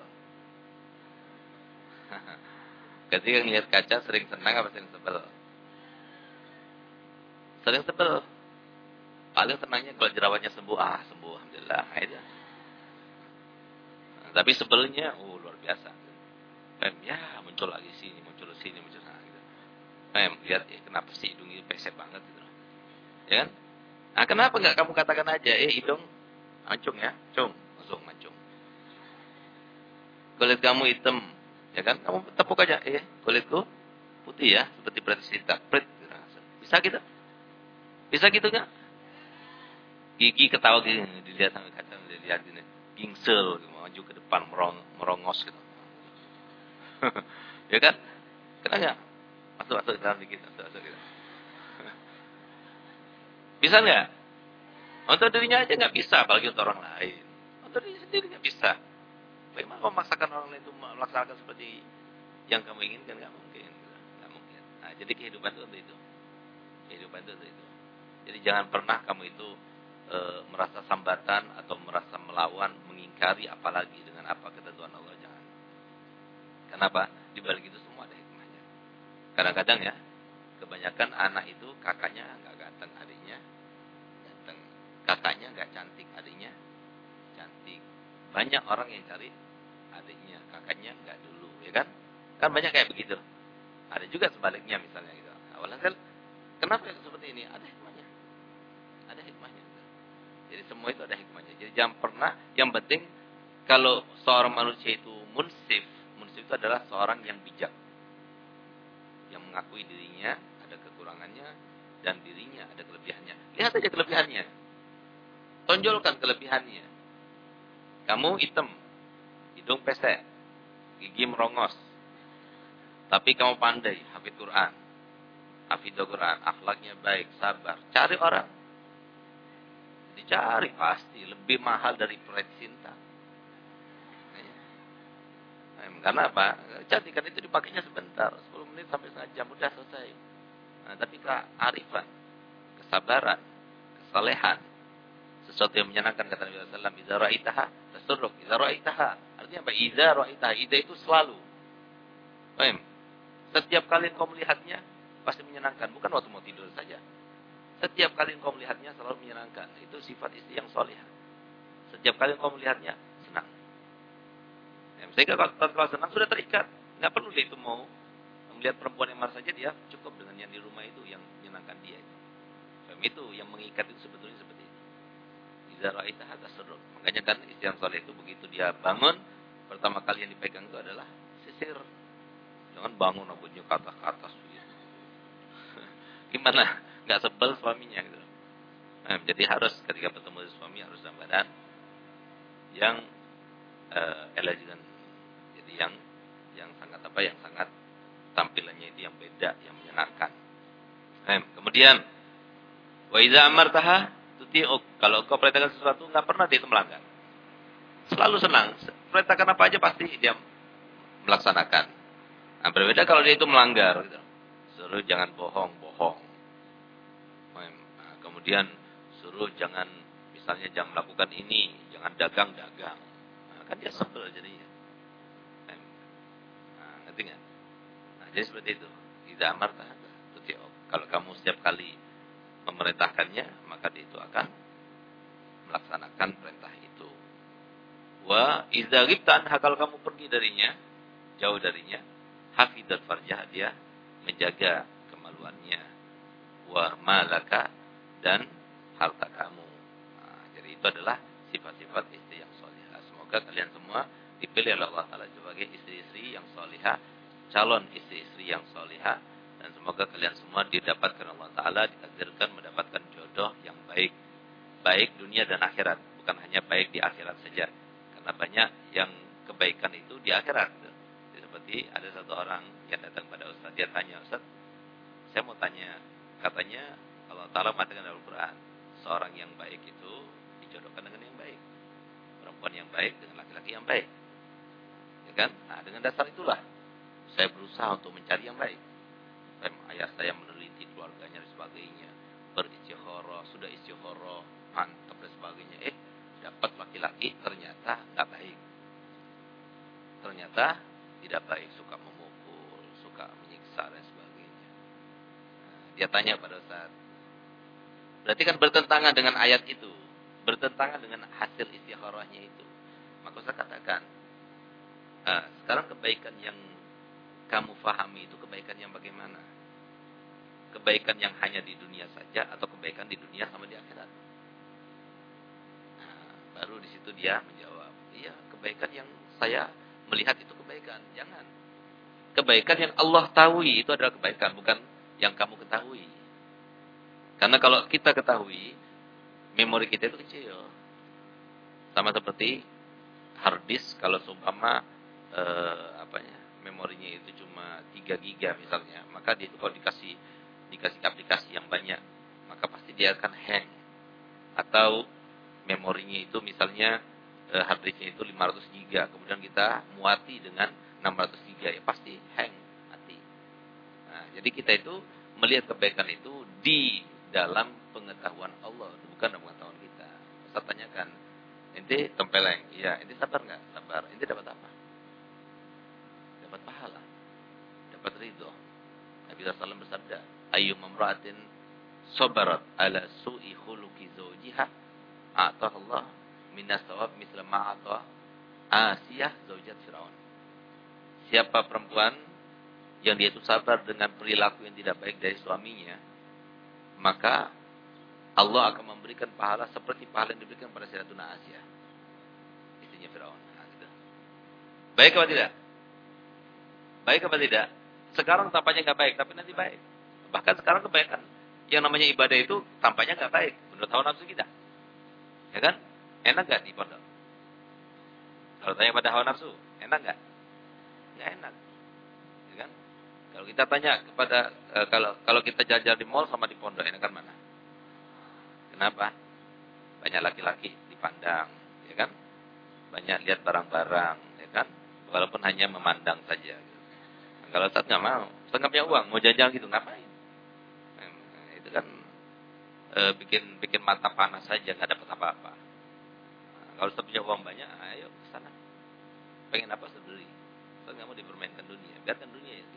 Ketika ngelihat kaca sering senang apa sering sebel? Sering sebel. Paling senangnya kalau jerawatnya sembuh, ah sembuh, alhamdulillah. Nah, itu. Nah, tapi sebelnya, oh luar biasa. Mem, ya muncul lagi sini, muncul sini, muncul sana gitu. Mem, lihat ya, kenapa sih hidung ini pesek banget gitu. Ya kan? Nah, kenapa nggak kamu katakan aja, eh hidung mancung ya, cung, langsung mancung. Kulit kamu hitam, ya kan? Kamu tepuk aja, eh kulitku putih ya, seperti berarti cerita, prit, gitu. bisa gitu? Bisa gitu nggak? Gigi ketawa gini, dilihat sampai kaca, dilihat gini, gingsel, maju ke depan merong, merongos gitu. ya kan? Kenapa? Masuk masuk ke dalam dikit, masuk masuk gitu. bisa nggak? Untuk dirinya aja nggak bisa, apalagi untuk orang lain. Untuk diri sendiri nggak bisa. Bagaimana memaksakan orang lain itu melaksanakan seperti yang kamu inginkan nggak mungkin, nggak mungkin. Nah, jadi kehidupan itu itu. Kehidupan itu itu. Jadi jangan pernah kamu itu e, merasa sambatan atau merasa melawan, mengingkari apalagi dengan apa ketentuan Allah. Kenapa? Di balik itu semua ada hikmahnya. Kadang-kadang ya, kebanyakan anak itu kakaknya nggak ganteng, adiknya ganteng. Kakaknya nggak cantik, adiknya cantik. Banyak orang yang cari adiknya, kakaknya nggak dulu, ya kan? Kan banyak kayak begitu. Ada juga sebaliknya misalnya gitu. Awalnya kan kenapa seperti ini? Ada hikmahnya. Ada hikmahnya. Jadi semua itu ada hikmahnya. Jadi jangan pernah yang penting kalau seorang manusia itu munsif, itu adalah seorang yang bijak. Yang mengakui dirinya ada kekurangannya dan dirinya ada kelebihannya. Lihat saja kelebihannya. Tonjolkan kelebihannya. Kamu hitam, hidung pesek, gigi merongos, tapi kamu pandai, hafid Quran. Hafid Quran, akhlaknya baik, sabar. Cari orang. Dicari pasti. Lebih mahal dari proyek cinta. Karena apa? Cantikan itu dipakainya sebentar. 10 menit sampai setengah jam. Udah selesai. Nah, tapi kearifan, kesabaran, kesalehan. Sesuatu yang menyenangkan kata Nabi SAW. Iza ra'itaha, tasurruk. Iza ra'itaha. Artinya apa? Iza ra'itaha. Iza itu selalu. Paham? Setiap kali engkau melihatnya, pasti menyenangkan. Bukan waktu mau tidur saja. Setiap kali engkau melihatnya, selalu menyenangkan. Itu sifat istri yang soleh. Setiap kali engkau melihatnya. Ya, sehingga kalau, senang, sudah terikat. Nggak perlu dia itu mau melihat perempuan yang marah saja, dia cukup dengan yang di rumah itu, yang menyenangkan dia. Itu, itu yang mengikat itu sebetulnya seperti itu. Iza ra'ita hadha Makanya kan istri yang soleh itu begitu dia bangun, pertama kali yang dipegang itu adalah sisir Jangan bangun rambutnya ke atas ke atas. Gimana? Gak sebel suaminya gitu. Nah, jadi harus ketika bertemu suami harus dalam badan yang uh, elegan. Jadi yang yang sangat apa? Yang sangat tampilannya itu yang beda, yang menyenangkan. Nah, kemudian wa iza amartaha tuti'uk. Kalau kau perintahkan sesuatu nggak pernah dia itu melanggar. Selalu senang. Perintahkan apa aja pasti dia melaksanakan. Nah, berbeda kalau dia itu melanggar. Gitu. Suruh jangan bohong, bohong. Nah, kemudian suruh jangan, misalnya jangan melakukan ini, jangan dagang, dagang. Kan dia sebel jadinya. Nah, ngerti nggak? Nah, jadi seperti itu. Tidak amar Kalau kamu setiap kali memerintahkannya, maka dia itu akan melaksanakan perintah itu. Wa idza ghibta kalau kamu pergi darinya, jauh darinya, hafidat farjah dia menjaga kemaluannya wa malaka dan harta kamu. Nah, jadi itu adalah sifat-sifat. Semoga kalian semua dipilih oleh Allah Taala sebagai istri-istri yang solihah, calon istri-istri yang solihah, dan semoga kalian semua didapatkan Allah Taala ditakdirkan mendapatkan jodoh yang baik, baik dunia dan akhirat, bukan hanya baik di akhirat saja, karena banyak yang kebaikan itu di akhirat. Seperti ada satu orang yang datang pada Ustaz, dia tanya, Ustaz, saya mau tanya, katanya Allah Ta'ala mengatakan dalam Al-Quran, seorang yang baik itu dijodohkan dengan. Perempuan yang baik dengan laki-laki yang baik. Ya kan? Nah, dengan dasar itulah saya berusaha untuk mencari yang baik. Ayah saya meneliti keluarganya dan sebagainya. Beristikharah, sudah istikharah, mantap dan sebagainya. Eh, dapat laki-laki ternyata nggak baik. Ternyata tidak baik, suka memukul, suka menyiksa dan sebagainya. Nah, dia tanya pada saat berarti kan bertentangan dengan ayat itu, bertentangan dengan hasil istikharahnya itu. Maka saya katakan, nah, sekarang kebaikan yang kamu fahami itu kebaikan yang bagaimana? Kebaikan yang hanya di dunia saja atau kebaikan di dunia sama di akhirat? Nah, baru di situ dia menjawab, iya kebaikan yang saya melihat itu kebaikan. Jangan. Kebaikan yang Allah tahu itu adalah kebaikan, bukan yang kamu ketahui. Karena kalau kita ketahui, memori kita itu kecil. Sama seperti hard disk kalau seumpama eh, apanya memorinya itu cuma 3 giga misalnya, maka dia itu kalau dikasih dikasih aplikasi yang banyak, maka pasti dia akan hang. Atau memorinya itu misalnya eh, hard disknya itu 500 giga, kemudian kita muati dengan 603 ya pasti hang hati. Nah, jadi kita itu melihat kebaikan itu di dalam pengetahuan Allah, bukan dalam pengetahuan kita. Saya tanyakan, ente tempeleng, iya, ente sabar nggak? Sabar. Ente dapat apa? Dapat pahala, dapat ridho. Nabi SAW bersabda, ayu memraatin sabarat ala su'i khuluqi zawjiha atah Allah minas sawab misla ma'atah Asiyah zaujat Firaun. Siapa perempuan yang dia itu sabar dengan perilaku yang tidak baik dari suaminya, maka Allah akan memberikan pahala seperti pahala yang diberikan pada Sayyidatuna Asia. Istrinya Firaun. Nah, gitu. Baik apa tidak? Baik apa tidak? Sekarang tampaknya nggak baik, tapi nanti baik. Bahkan sekarang kebaikan yang namanya ibadah itu tampaknya nggak baik menurut hawa nafsu kita. Ya kan? Enak nggak di pondok? Kalau tanya pada hawa nafsu, enak nggak? Nggak enak. Ya kan? Kalau kita tanya kepada e, kalau kalau kita jajar di mall sama di pondok enakan mana? Kenapa? Banyak laki-laki dipandang, ya kan? Banyak lihat barang-barang, ya kan? Walaupun hanya memandang saja. Nah, kalau saat nggak mau, setengah punya uang, mau jajan gitu ngapain? Nah, itu kan e, bikin bikin mata panas saja, nggak dapat apa-apa. Nah, kalau Ustaz punya uang banyak, ayo ke sana. Pengen apa sebeli? Ustaz nggak mau dipermainkan dunia, biarkan dunia. Nah,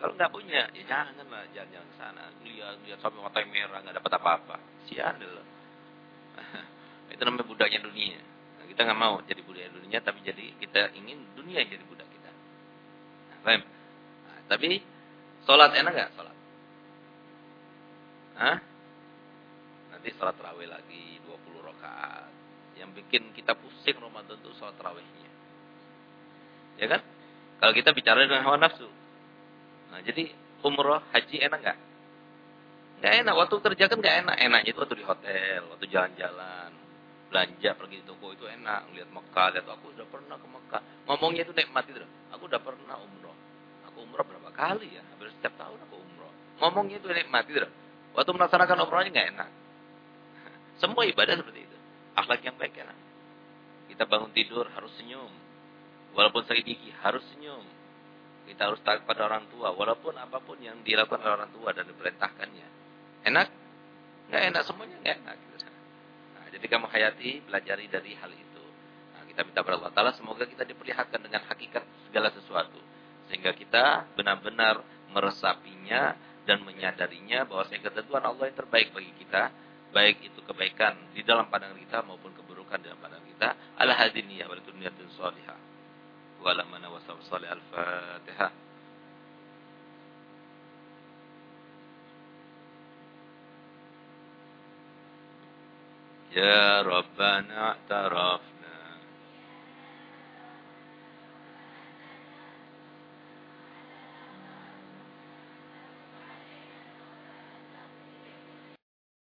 kalau nggak punya, ya jangan lah, jangan jangan ke sana. Lihat lihat sampai mata merah nggak dapat apa-apa. Sian dulu. itu namanya budaknya dunia. Nah, kita nggak mau jadi budak dunia, tapi jadi kita ingin dunia jadi budak kita. Nah, Nah, tapi sholat enak nggak sholat? Hah? Nanti sholat terawih lagi 20 rakaat. Yang bikin kita pusing Ramadan itu sholat terawihnya. Ya kan? Kalau kita bicara dengan hawa nafsu. Nah, jadi umroh, haji enak nggak? Nggak enak. Waktu kerja kan nggak enak. Enaknya itu waktu di hotel, waktu jalan-jalan, belanja pergi di toko itu enak. Lihat Mekah, lihat aku sudah pernah ke Mekah. Ngomongnya itu nikmat itu. Aku udah pernah umroh. Aku umroh berapa kali ya? Hampir setiap tahun aku umroh. Ngomongnya itu nikmat itu. Waktu melaksanakan umrohnya nggak enak. Semua ibadah seperti itu. Akhlak yang baik enak. Kita bangun tidur harus senyum. Walaupun sakit gigi harus senyum. Kita harus taat pada orang tua. Walaupun apa pun yang dilakukan oleh orang tua dan diperintahkannya. Enak? Nggak enak. Semuanya nggak enak. Nah, jadi kamu hayati, pelajari dari hal itu. Nah, kita minta kepada Allah Ta'ala semoga kita diperlihatkan dengan hakikat segala sesuatu. Sehingga kita benar-benar meresapinya dan menyadarinya bahwa ketentuan Allah yang terbaik bagi kita, baik itu kebaikan di dalam pandangan kita maupun keburukan di dalam pandangan kita. Ala hadiniyah wa dan salihah. Wa ala mana wa salih al-fatihah. Ya Rabbana taraf